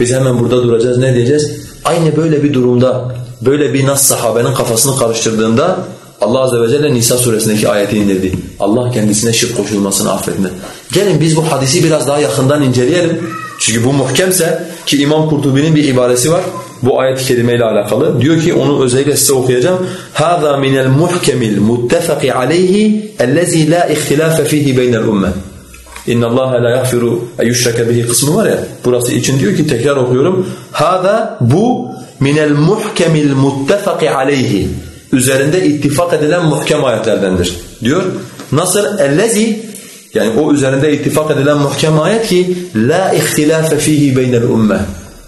Biz hemen burada duracağız, ne diyeceğiz? Aynı böyle bir durumda, böyle bir nas sahabenin kafasını karıştırdığında Allah Azze ve Celle Nisa suresindeki ayeti indirdi. Allah kendisine şirk koşulmasını affetme. Gelin biz bu hadisi biraz daha yakından inceleyelim. Çünkü bu muhkemse ki İmam Kurtubi'nin bir ibaresi var bu ayet-i kerime ile alakalı. Diyor ki onu özellikle size okuyacağım. هَذَا مِنَ الْمُحْكَمِ الْمُتَّفَقِ عَلَيْهِ الَّذ۪ي لَا اِخْتِلَافَ ف۪يهِ بَيْنَ الْاُمَّةِ İnna Allah la yaghfiru yushraka bihi kısmı var ya. Burası için diyor ki tekrar okuyorum. Hada bu minel muhkemil muttefaki aleyhi. Üzerinde ittifak edilen muhkem ayetlerdendir. Diyor. Nasıl? Ellezi yani o üzerinde ittifak edilen muhkem ayet ki la ihtilafe fihi beynel ümmeh.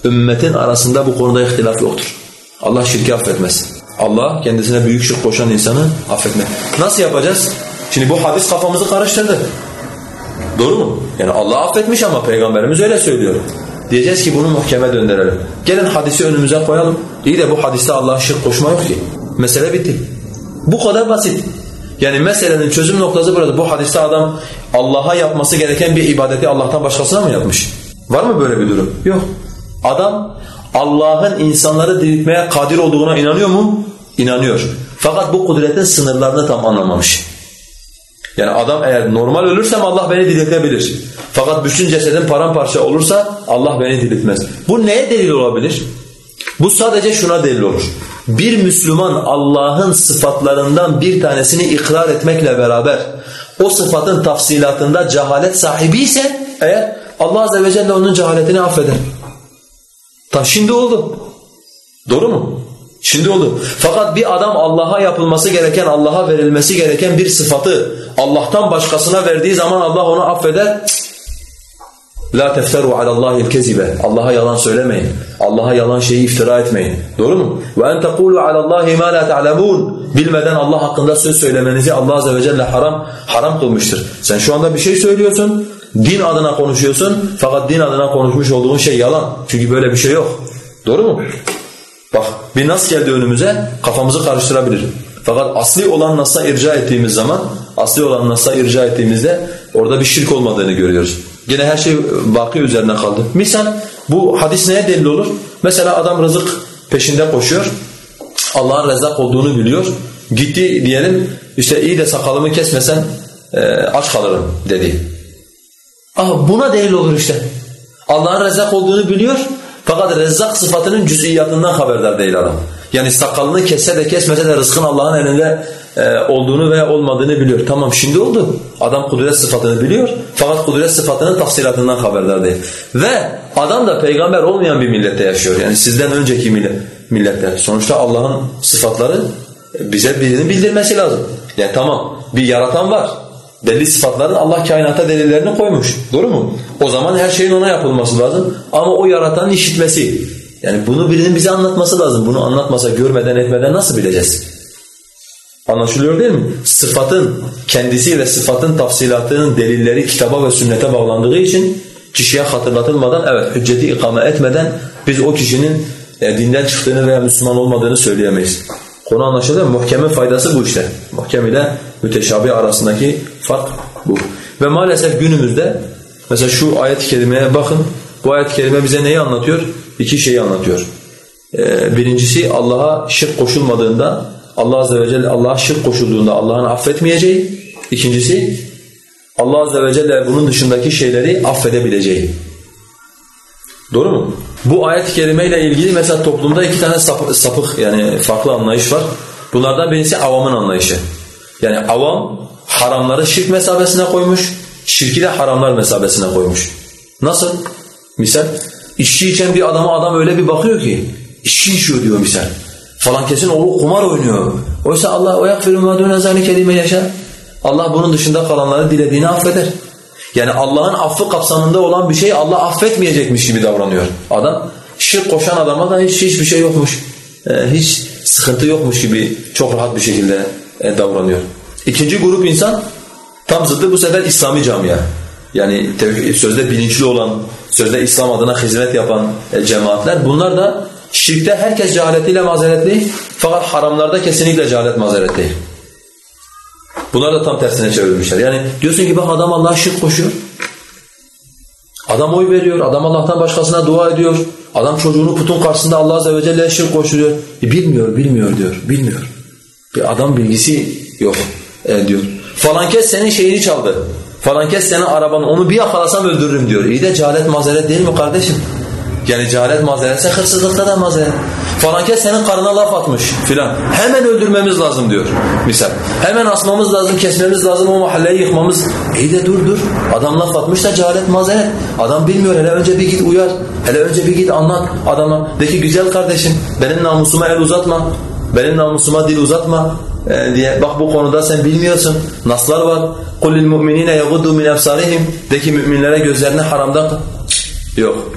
Ümmetin arasında bu konuda ihtilaf yoktur. Allah şirki affetmez. Allah kendisine büyük şirk koşan insanı affetmez. Nasıl yapacağız? Şimdi bu hadis kafamızı karıştırdı. Doğru mu? Yani Allah affetmiş ama Peygamberimiz öyle söylüyor. Diyeceğiz ki bunu muhkeme döndürelim. Gelin hadisi önümüze koyalım. İyi de bu hadiste Allah'a şirk koşma yok ki. Mesele bitti. Bu kadar basit. Yani meselenin çözüm noktası burada. Bu hadiste adam Allah'a yapması gereken bir ibadeti Allah'tan başkasına mı yapmış? Var mı böyle bir durum? Yok. Adam Allah'ın insanları diriltmeye kadir olduğuna inanıyor mu? İnanıyor. Fakat bu kudretin sınırlarını tam anlamamış. Yani adam eğer normal ölürsem Allah beni diriltebilir. Fakat bütün cesedin paramparça olursa Allah beni diriltmez. Bu neye delil olabilir? Bu sadece şuna delil olur. Bir Müslüman Allah'ın sıfatlarından bir tanesini ikrar etmekle beraber o sıfatın tafsilatında cehalet sahibi ise eğer Allah Azze ve Celle onun cehaletini affeder. Ta şimdi oldu. Doğru mu? Şimdi oldu. Fakat bir adam Allah'a yapılması gereken, Allah'a verilmesi gereken bir sıfatı Allah'tan başkasına verdiği zaman Allah onu affeder. La tefteru alallahil kezibe. Allah'a yalan söylemeyin. Allah'a yalan şeyi iftira etmeyin. Doğru mu? Ve en tekulu alallahi ma la ta'lemun. Bilmeden Allah hakkında söz söylemenizi Allah azze ve celle haram haram kılmıştır. Sen şu anda bir şey söylüyorsun. Din adına konuşuyorsun. Fakat din adına konuşmuş olduğun şey yalan. Çünkü böyle bir şey yok. Doğru mu? Bak bir nas geldi önümüze kafamızı karıştırabilir. Fakat asli olan nas'a irca ettiğimiz zaman, asli olan nas'a irca ettiğimizde orada bir şirk olmadığını görüyoruz. Gene her şey baki üzerine kaldı. Misal bu hadis neye delil olur? Mesela adam rızık peşinde koşuyor. Allah'ın rezzak olduğunu biliyor. Gitti diyelim işte iyi de sakalımı kesmesen e, aç kalırım dedi. Ah buna delil olur işte. Allah'ın rezzak olduğunu biliyor fakat rezzak sıfatının cüz'iyatından haberdar değil adam. Yani sakalını kesse de kesmese de rızkın Allah'ın elinde e, olduğunu veya olmadığını biliyor. Tamam şimdi oldu. Adam kudret sıfatını biliyor fakat kudret sıfatının tafsilatından haberdar değil. Ve adam da peygamber olmayan bir millette yaşıyor. Yani sizden önceki millette. Sonuçta Allah'ın sıfatları bize birini bildirmesi lazım. Yani tamam bir yaratan var. Belli sıfatların Allah kainata delillerini koymuş. Doğru mu? O zaman her şeyin ona yapılması lazım. Ama o yaratanın işitmesi. Yani bunu birinin bize anlatması lazım. Bunu anlatmasa görmeden etmeden nasıl bileceğiz? Anlaşılıyor değil mi? Sıfatın kendisi ve sıfatın tafsilatının delilleri kitaba ve sünnete bağlandığı için kişiye hatırlatılmadan evet hücceti ikame etmeden biz o kişinin e, dinden çıktığını veya Müslüman olmadığını söyleyemeyiz. Konu anlaşıldı mı? Muhkemin faydası bu işte. Muhkem ile müteşabih arasındaki fark bu. Ve maalesef günümüzde mesela şu ayet-i kerimeye bakın. Bu ayet-i kerime bize neyi anlatıyor? İki şeyi anlatıyor. Ee, birincisi Allah'a şirk koşulmadığında, Allah Azze ve Celle Allah'a şirk koşulduğunda Allah'ın affetmeyeceği. İkincisi Allah Azze ve Celle bunun dışındaki şeyleri affedebileceği. Doğru mu? Bu ayet-i kerimeyle ilgili mesela toplumda iki tane sapık, yani farklı anlayış var. Bunlardan birisi avamın anlayışı. Yani avam haramları şirk mesabesine koymuş, şirki de haramlar mesabesine koymuş. Nasıl? Misal, içki içen bir adama adam öyle bir bakıyor ki, içki içiyor diyor misal. Falan kesin o kumar oynuyor. Oysa Allah o yakfiru ma dune zalike limen yaşar. Allah bunun dışında kalanları dilediğini affeder. Yani Allah'ın affı kapsamında olan bir şey Allah affetmeyecekmiş gibi davranıyor adam. Şirk koşan adama da hiç hiçbir şey yokmuş. Ee, hiç sıkıntı yokmuş gibi çok rahat bir şekilde e, davranıyor. İkinci grup insan tam zıttı bu sefer İslami camia. Yani sözde bilinçli olan, sözde İslam adına hizmet yapan e, cemaatler bunlar da şirkte herkes cehaletiyle mazeretli fakat haramlarda kesinlikle cehalet mazeretli. Bunlar da tam tersine çevirmişler. Yani diyorsun ki bak adam Allah'a şirk koşuyor. Adam oy veriyor, adam Allah'tan başkasına dua ediyor. Adam çocuğunu putun karşısında Allah Azze ve Celle'ye şirk koşuyor. E bilmiyor, bilmiyor diyor, bilmiyor. Bir adam bilgisi yok e, diyor. Falan kes senin şeyini çaldı. Falan kes senin arabanı onu bir yakalasam öldürürüm diyor. İyi de cehalet mazeret değil mi kardeşim? Yani cehalet mazeretse hırsızlıkta da mazeret. Falan kes senin karına laf atmış filan. Hemen öldürmemiz lazım diyor misal. Hemen asmamız lazım, kesmemiz lazım, o mahalleyi yıkmamız. İyi de dur dur. Adam laf atmış da cehalet mazeret. Adam bilmiyor. Hele önce bir git uyar. Hele önce bir git anlat adama. De ki güzel kardeşim benim namusuma el uzatma. Benim namusuma dil uzatma diye. Bak bu konuda sen bilmiyorsun. Naslar var. قُلْ لِلْمُؤْمِنِينَ يَغُدُّوا مِنْ أَبْصَارِهِمْ De ki müminlere gözlerini haramdan Yok.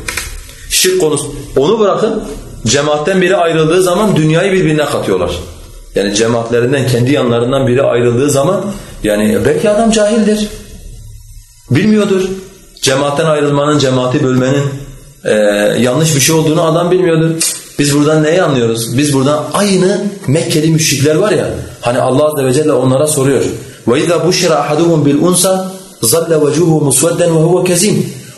Şirk konusu. Onu bırakın. Cemaatten biri ayrıldığı zaman dünyayı birbirine katıyorlar. Yani cemaatlerinden kendi yanlarından biri ayrıldığı zaman yani belki adam cahildir. Bilmiyordur. Cemaatten ayrılmanın, cemaati bölmenin e, yanlış bir şey olduğunu adam bilmiyordur. Biz buradan neyi anlıyoruz? Biz buradan aynı Mekkeli müşrikler var ya. Hani Allah azze ve celle onlara soruyor. وَاِذَا بُشِّرَ أَحَدُهُمْ بِالْاُنْسَى ظَلَّ وَجُوهُ مُسْوَدًّا وَهُوَ كَزِيمٌ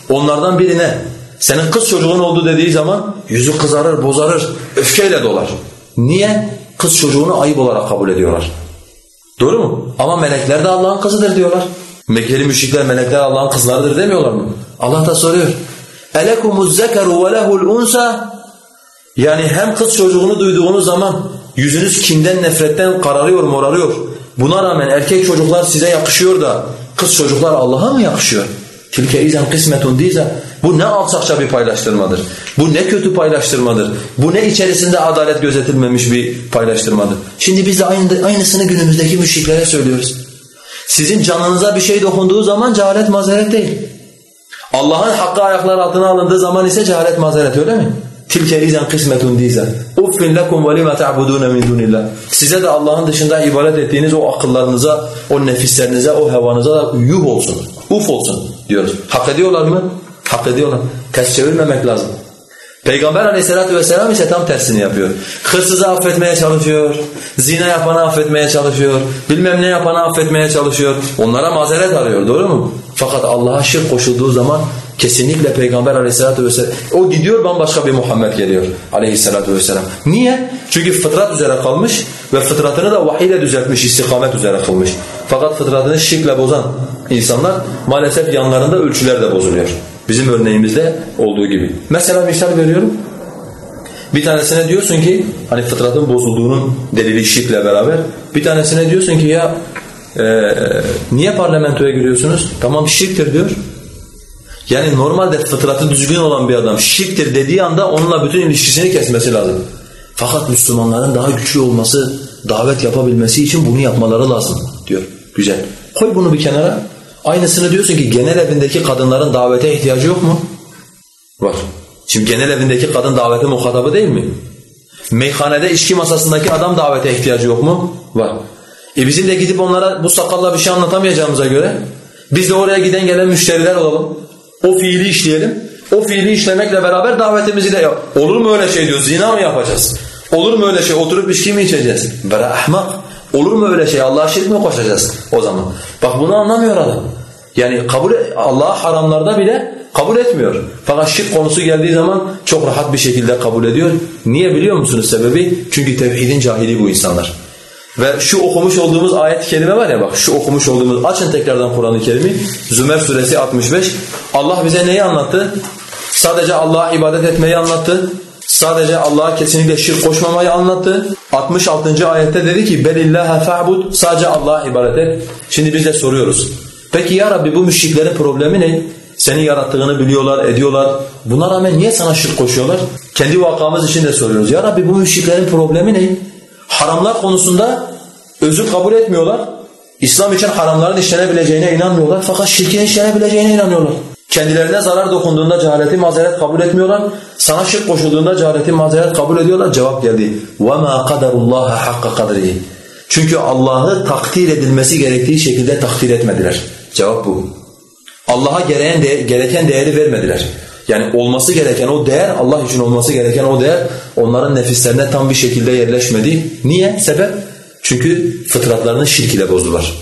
Onlardan birine senin kız çocuğun oldu dediği zaman yüzü kızarır, bozarır, öfkeyle dolar. Niye? Kız çocuğunu ayıp olarak kabul ediyorlar. Doğru mu? Ama melekler de Allah'ın kızıdır diyorlar. Mekkeli müşrikler melekler Allah'ın kızlarıdır demiyorlar mı? Allah da soruyor. اَلَكُمُ الزَّكَرُ وَلَهُ الْاُنْسَى yani hem kız çocuğunu duyduğunuz zaman yüzünüz kinden nefretten kararıyor, morarıyor. Buna rağmen erkek çocuklar size yakışıyor da kız çocuklar Allah'a mı yakışıyor? Tilke izen kısmetun dize. Bu ne alçakça bir paylaştırmadır. Bu ne kötü paylaştırmadır. Bu ne içerisinde adalet gözetilmemiş bir paylaştırmadır. Şimdi biz de aynı, aynısını günümüzdeki müşriklere söylüyoruz. Sizin canınıza bir şey dokunduğu zaman cehalet mazeret değil. Allah'ın hakkı ayaklar altına alındığı zaman ise cehalet mazeret öyle mi? Tilke izen kısmetun dize. Uffin lekum ve lima ta'budun min dunillah. Size de Allah'ın dışında ibadet ettiğiniz o akıllarınıza, o nefislerinize, o hevanıza da yuh olsun. Uf olsun diyoruz. Hak ediyorlar mı? Hak ediyorlar. Ters çevirmemek lazım. Peygamber aleyhissalatü vesselam ise tam tersini yapıyor. Hırsızı affetmeye çalışıyor, zina yapanı affetmeye çalışıyor, bilmem ne yapanı affetmeye çalışıyor. Onlara mazeret arıyor doğru mu? Fakat Allah'a şirk koşulduğu zaman kesinlikle Peygamber aleyhissalatü vesselam o gidiyor bambaşka bir Muhammed geliyor aleyhissalatü vesselam. Niye? Çünkü fıtrat üzere kalmış ve fıtratını da vahiyle düzeltmiş, istikamet üzere kılmış. Fakat fıtratını şirkle bozan insanlar maalesef yanlarında ölçüler de bozuluyor. Bizim örneğimizde olduğu gibi. Mesela misal veriyorum. Bir tanesine diyorsun ki hani fıtratın bozulduğunun delili şirkle beraber bir tanesine diyorsun ki ya e, niye parlamentoya giriyorsunuz? Tamam şirktir diyor. Yani normalde fıtratı düzgün olan bir adam şirktir dediği anda onunla bütün ilişkisini kesmesi lazım. Fakat Müslümanların daha güçlü olması, davet yapabilmesi için bunu yapmaları lazım diyor. Güzel. Koy bunu bir kenara. Aynısını diyorsun ki genel evindeki kadınların davete ihtiyacı yok mu? Var. Şimdi genel evindeki kadın davete muhatabı değil mi? Meyhanede içki masasındaki adam davete ihtiyacı yok mu? Var. E bizim de gidip onlara bu sakalla bir şey anlatamayacağımıza göre biz de oraya giden gelen müşteriler olalım. O fiili işleyelim. O fiili işlemekle beraber davetimizi de yap. Olur mu öyle şey diyor? Zina mı yapacağız? Olur mu öyle şey? Oturup içki mi içeceğiz? Bera ahmak. Olur mu öyle şey? Allah'a şirk mi koşacağız o zaman? Bak bunu anlamıyor adam. Yani kabul Allah haramlarda bile kabul etmiyor. Fakat şirk konusu geldiği zaman çok rahat bir şekilde kabul ediyor. Niye biliyor musunuz sebebi? Çünkü tevhidin cahili bu insanlar. Ve şu okumuş olduğumuz ayet-i kerime var ya bak şu okumuş olduğumuz açın tekrardan Kur'an-ı Kerim'i. Zümer suresi 65. Allah bize neyi anlattı? Sadece Allah'a ibadet etmeyi anlattı. Sadece Allah'a kesinlikle şirk koşmamayı anlattı. 66. ayette dedi ki belillaha fa'bud sadece Allah'a ibadet et. Şimdi biz de soruyoruz. Peki ya Rabbi bu müşriklerin problemi ne? Seni yarattığını biliyorlar, ediyorlar. Buna rağmen niye sana şirk koşuyorlar? Kendi vakamız için de soruyoruz. Ya Rabbi bu müşriklerin problemi ne? Haramlar konusunda özür kabul etmiyorlar. İslam için haramların işlenebileceğine inanmıyorlar. Fakat şirkin işlenebileceğine inanıyorlar. Kendilerine zarar dokunduğunda cehaleti mazeret kabul etmiyorlar. Sana şirk koşulduğunda cehaleti mazeret kabul ediyorlar. Cevap geldi. وَمَا قَدَرُ اللّٰهَ حَقَّ قَدْرِهِ Çünkü Allah'ı takdir edilmesi gerektiği şekilde takdir etmediler. Cevap bu. Allah'a gereken, de, gereken değeri vermediler. Yani olması gereken o değer, Allah için olması gereken o değer onların nefislerine tam bir şekilde yerleşmedi. Niye? Sebep? Çünkü fıtratlarını şirk ile bozdular.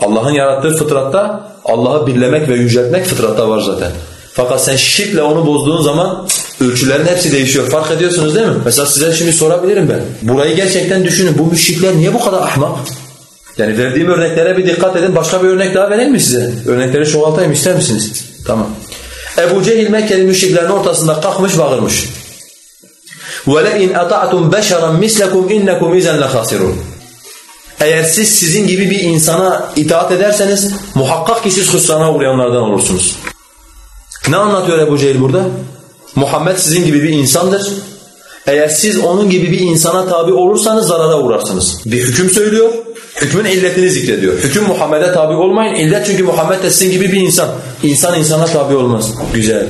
Allah'ın yarattığı fıtratta Allah'ı birlemek ve yüceltmek fıtratta var zaten. Fakat sen şirkle onu bozduğun zaman ölçülerin hepsi değişiyor. Fark ediyorsunuz değil mi? Mesela size şimdi sorabilirim ben. Burayı gerçekten düşünün. Bu müşrikler niye bu kadar ahmak? Yani verdiğim örneklere bir dikkat edin. Başka bir örnek daha vereyim mi size? Örnekleri çoğaltayım ister misiniz? Tamam. Ebu Cehil Mekkeli müşriklerin ortasında kalkmış bağırmış. وَلَئِنْ أَطَعْتُمْ بَشَرًا مِسْلَكُمْ اِنَّكُمْ اِذَنْ لَخَاسِرُونَ Eğer siz sizin gibi bir insana itaat ederseniz muhakkak ki siz hüsrana uğrayanlardan olursunuz. Ne anlatıyor Ebu Cehil burada? Muhammed sizin gibi bir insandır. Eğer siz onun gibi bir insana tabi olursanız zarara uğrarsınız. Bir hüküm söylüyor, hükmün illetini zikrediyor. Hüküm Muhammed'e tabi olmayın, illet çünkü Muhammed de sizin gibi bir insan. İnsan insana tabi olmaz. Güzel.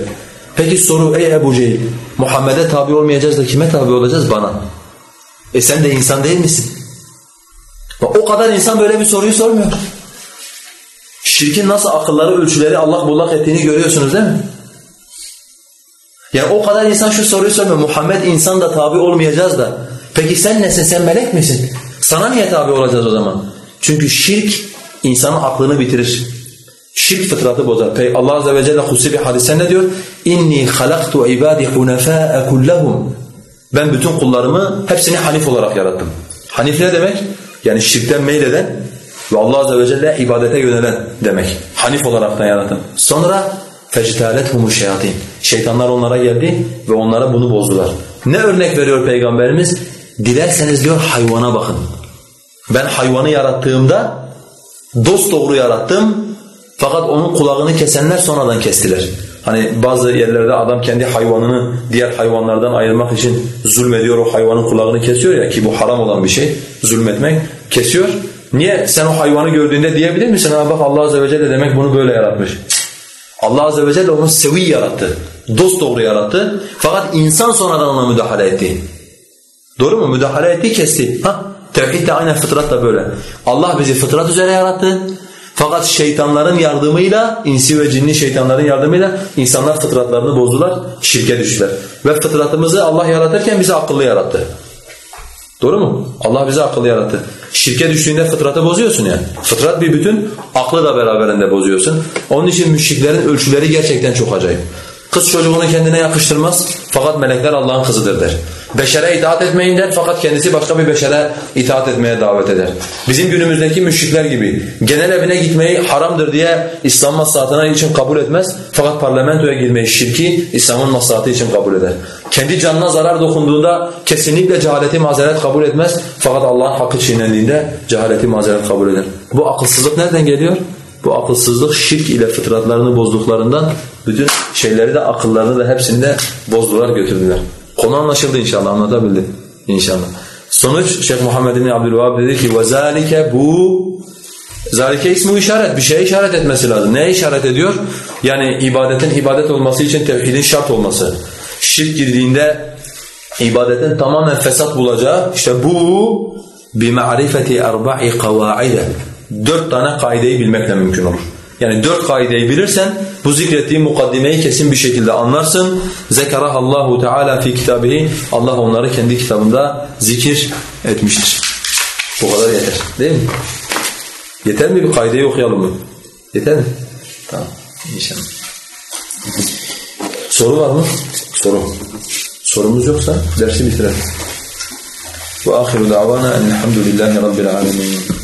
Peki soru ey Ebu Cehil, Muhammed'e tabi olmayacağız da kime tabi olacağız? Bana. E sen de insan değil misin? O kadar insan böyle bir soruyu sormuyor. Şirkin nasıl akılları, ölçüleri Allah bullak ettiğini görüyorsunuz değil mi? Yani o kadar insan şu soruyu sormuyor. Muhammed insan da tabi olmayacağız da. Peki sen nesin? Sen melek misin? Sana niye tabi olacağız o zaman? Çünkü şirk insanın aklını bitirir. Şirk fıtratı bozar. Allah azze ve celle hususi bir hadise ne diyor? İnni halaktu ibadi hunafâ'e kullahum. Ben bütün kullarımı hepsini hanif olarak yarattım. Hanif ne demek? Yani şirkten meyleden ve Allah azze ve celle ibadete yönelen demek. Hanif olarak da yarattım. Sonra فَجْتَالَتْهُمُ şeyatin. Şeytanlar onlara geldi ve onlara bunu bozdular. Ne örnek veriyor Peygamberimiz? Dilerseniz diyor hayvana bakın. Ben hayvanı yarattığımda dost doğru yarattım fakat onun kulağını kesenler sonradan kestiler. Hani bazı yerlerde adam kendi hayvanını diğer hayvanlardan ayırmak için zulmediyor, o hayvanın kulağını kesiyor ya ki bu haram olan bir şey, zulmetmek, kesiyor. Niye? Sen o hayvanı gördüğünde diyebilir misin? Ha bak Allah Azze ve Celle demek bunu böyle yaratmış. Allah Azze ve Celle onu sevi yarattı. Dost doğru yarattı. Fakat insan sonradan ona müdahale etti. Doğru mu? Müdahale etti, kesti. Ha? Tevhid de aynen fıtrat da böyle. Allah bizi fıtrat üzere yarattı. Fakat şeytanların yardımıyla, insi ve cinni şeytanların yardımıyla insanlar fıtratlarını bozdular, şirke düştüler. Ve fıtratımızı Allah yaratırken bizi akıllı yarattı. Doğru mu? Allah bizi akıllı yarattı. Şirke düştüğünde fıtratı bozuyorsun ya. Fıtrat bir bütün, aklı da beraberinde bozuyorsun. Onun için müşriklerin ölçüleri gerçekten çok acayip. Kız çocuğunu kendine yakıştırmaz fakat melekler Allah'ın kızıdır der. Beşere itaat etmeyin der fakat kendisi başka bir beşere itaat etmeye davet eder. Bizim günümüzdeki müşrikler gibi genel evine gitmeyi haramdır diye İslam maslahatına için kabul etmez fakat parlamentoya girmeyi şirki İslam'ın maslahatı için kabul eder. Kendi canına zarar dokunduğunda kesinlikle cehaleti mazeret kabul etmez fakat Allah'ın hakkı çiğnendiğinde cehaleti mazeret kabul eder. Bu akılsızlık nereden geliyor? Bu akılsızlık şirk ile fıtratlarını bozduklarından bütün şeyleri de akıllarını da hepsini de bozdular götürdüler. Konu anlaşıldı inşallah anlatabildim inşallah. Sonuç Şeyh Muhammed bin Abdülvahab dedi ki وَذَٰلِكَ bu Zalike ismi işaret, bir şeye işaret etmesi lazım. Neye işaret ediyor? Yani ibadetin ibadet olması için tevhidin şart olması. şirk girdiğinde ibadetin tamamen fesat bulacağı işte bu bi ma'rifeti erba'i kavaide. Dört tane kaideyi bilmekle mümkün olur. Yani dört kaideyi bilirsen bu zikrettiğim mukaddimeyi kesin bir şekilde anlarsın. Zekerahallahu Teala fi kitabihi. Allah onları kendi kitabında zikir etmiştir. Bu kadar yeter. Değil mi? Yeter mi? Bir kaideyi okuyalım mı? Yeter mi? Tamam. İnşallah. Soru var mı? Soru. Sorumuz yoksa dersi bitirelim. Ve ahiru davana enelhamdülillahi rabbil alemin.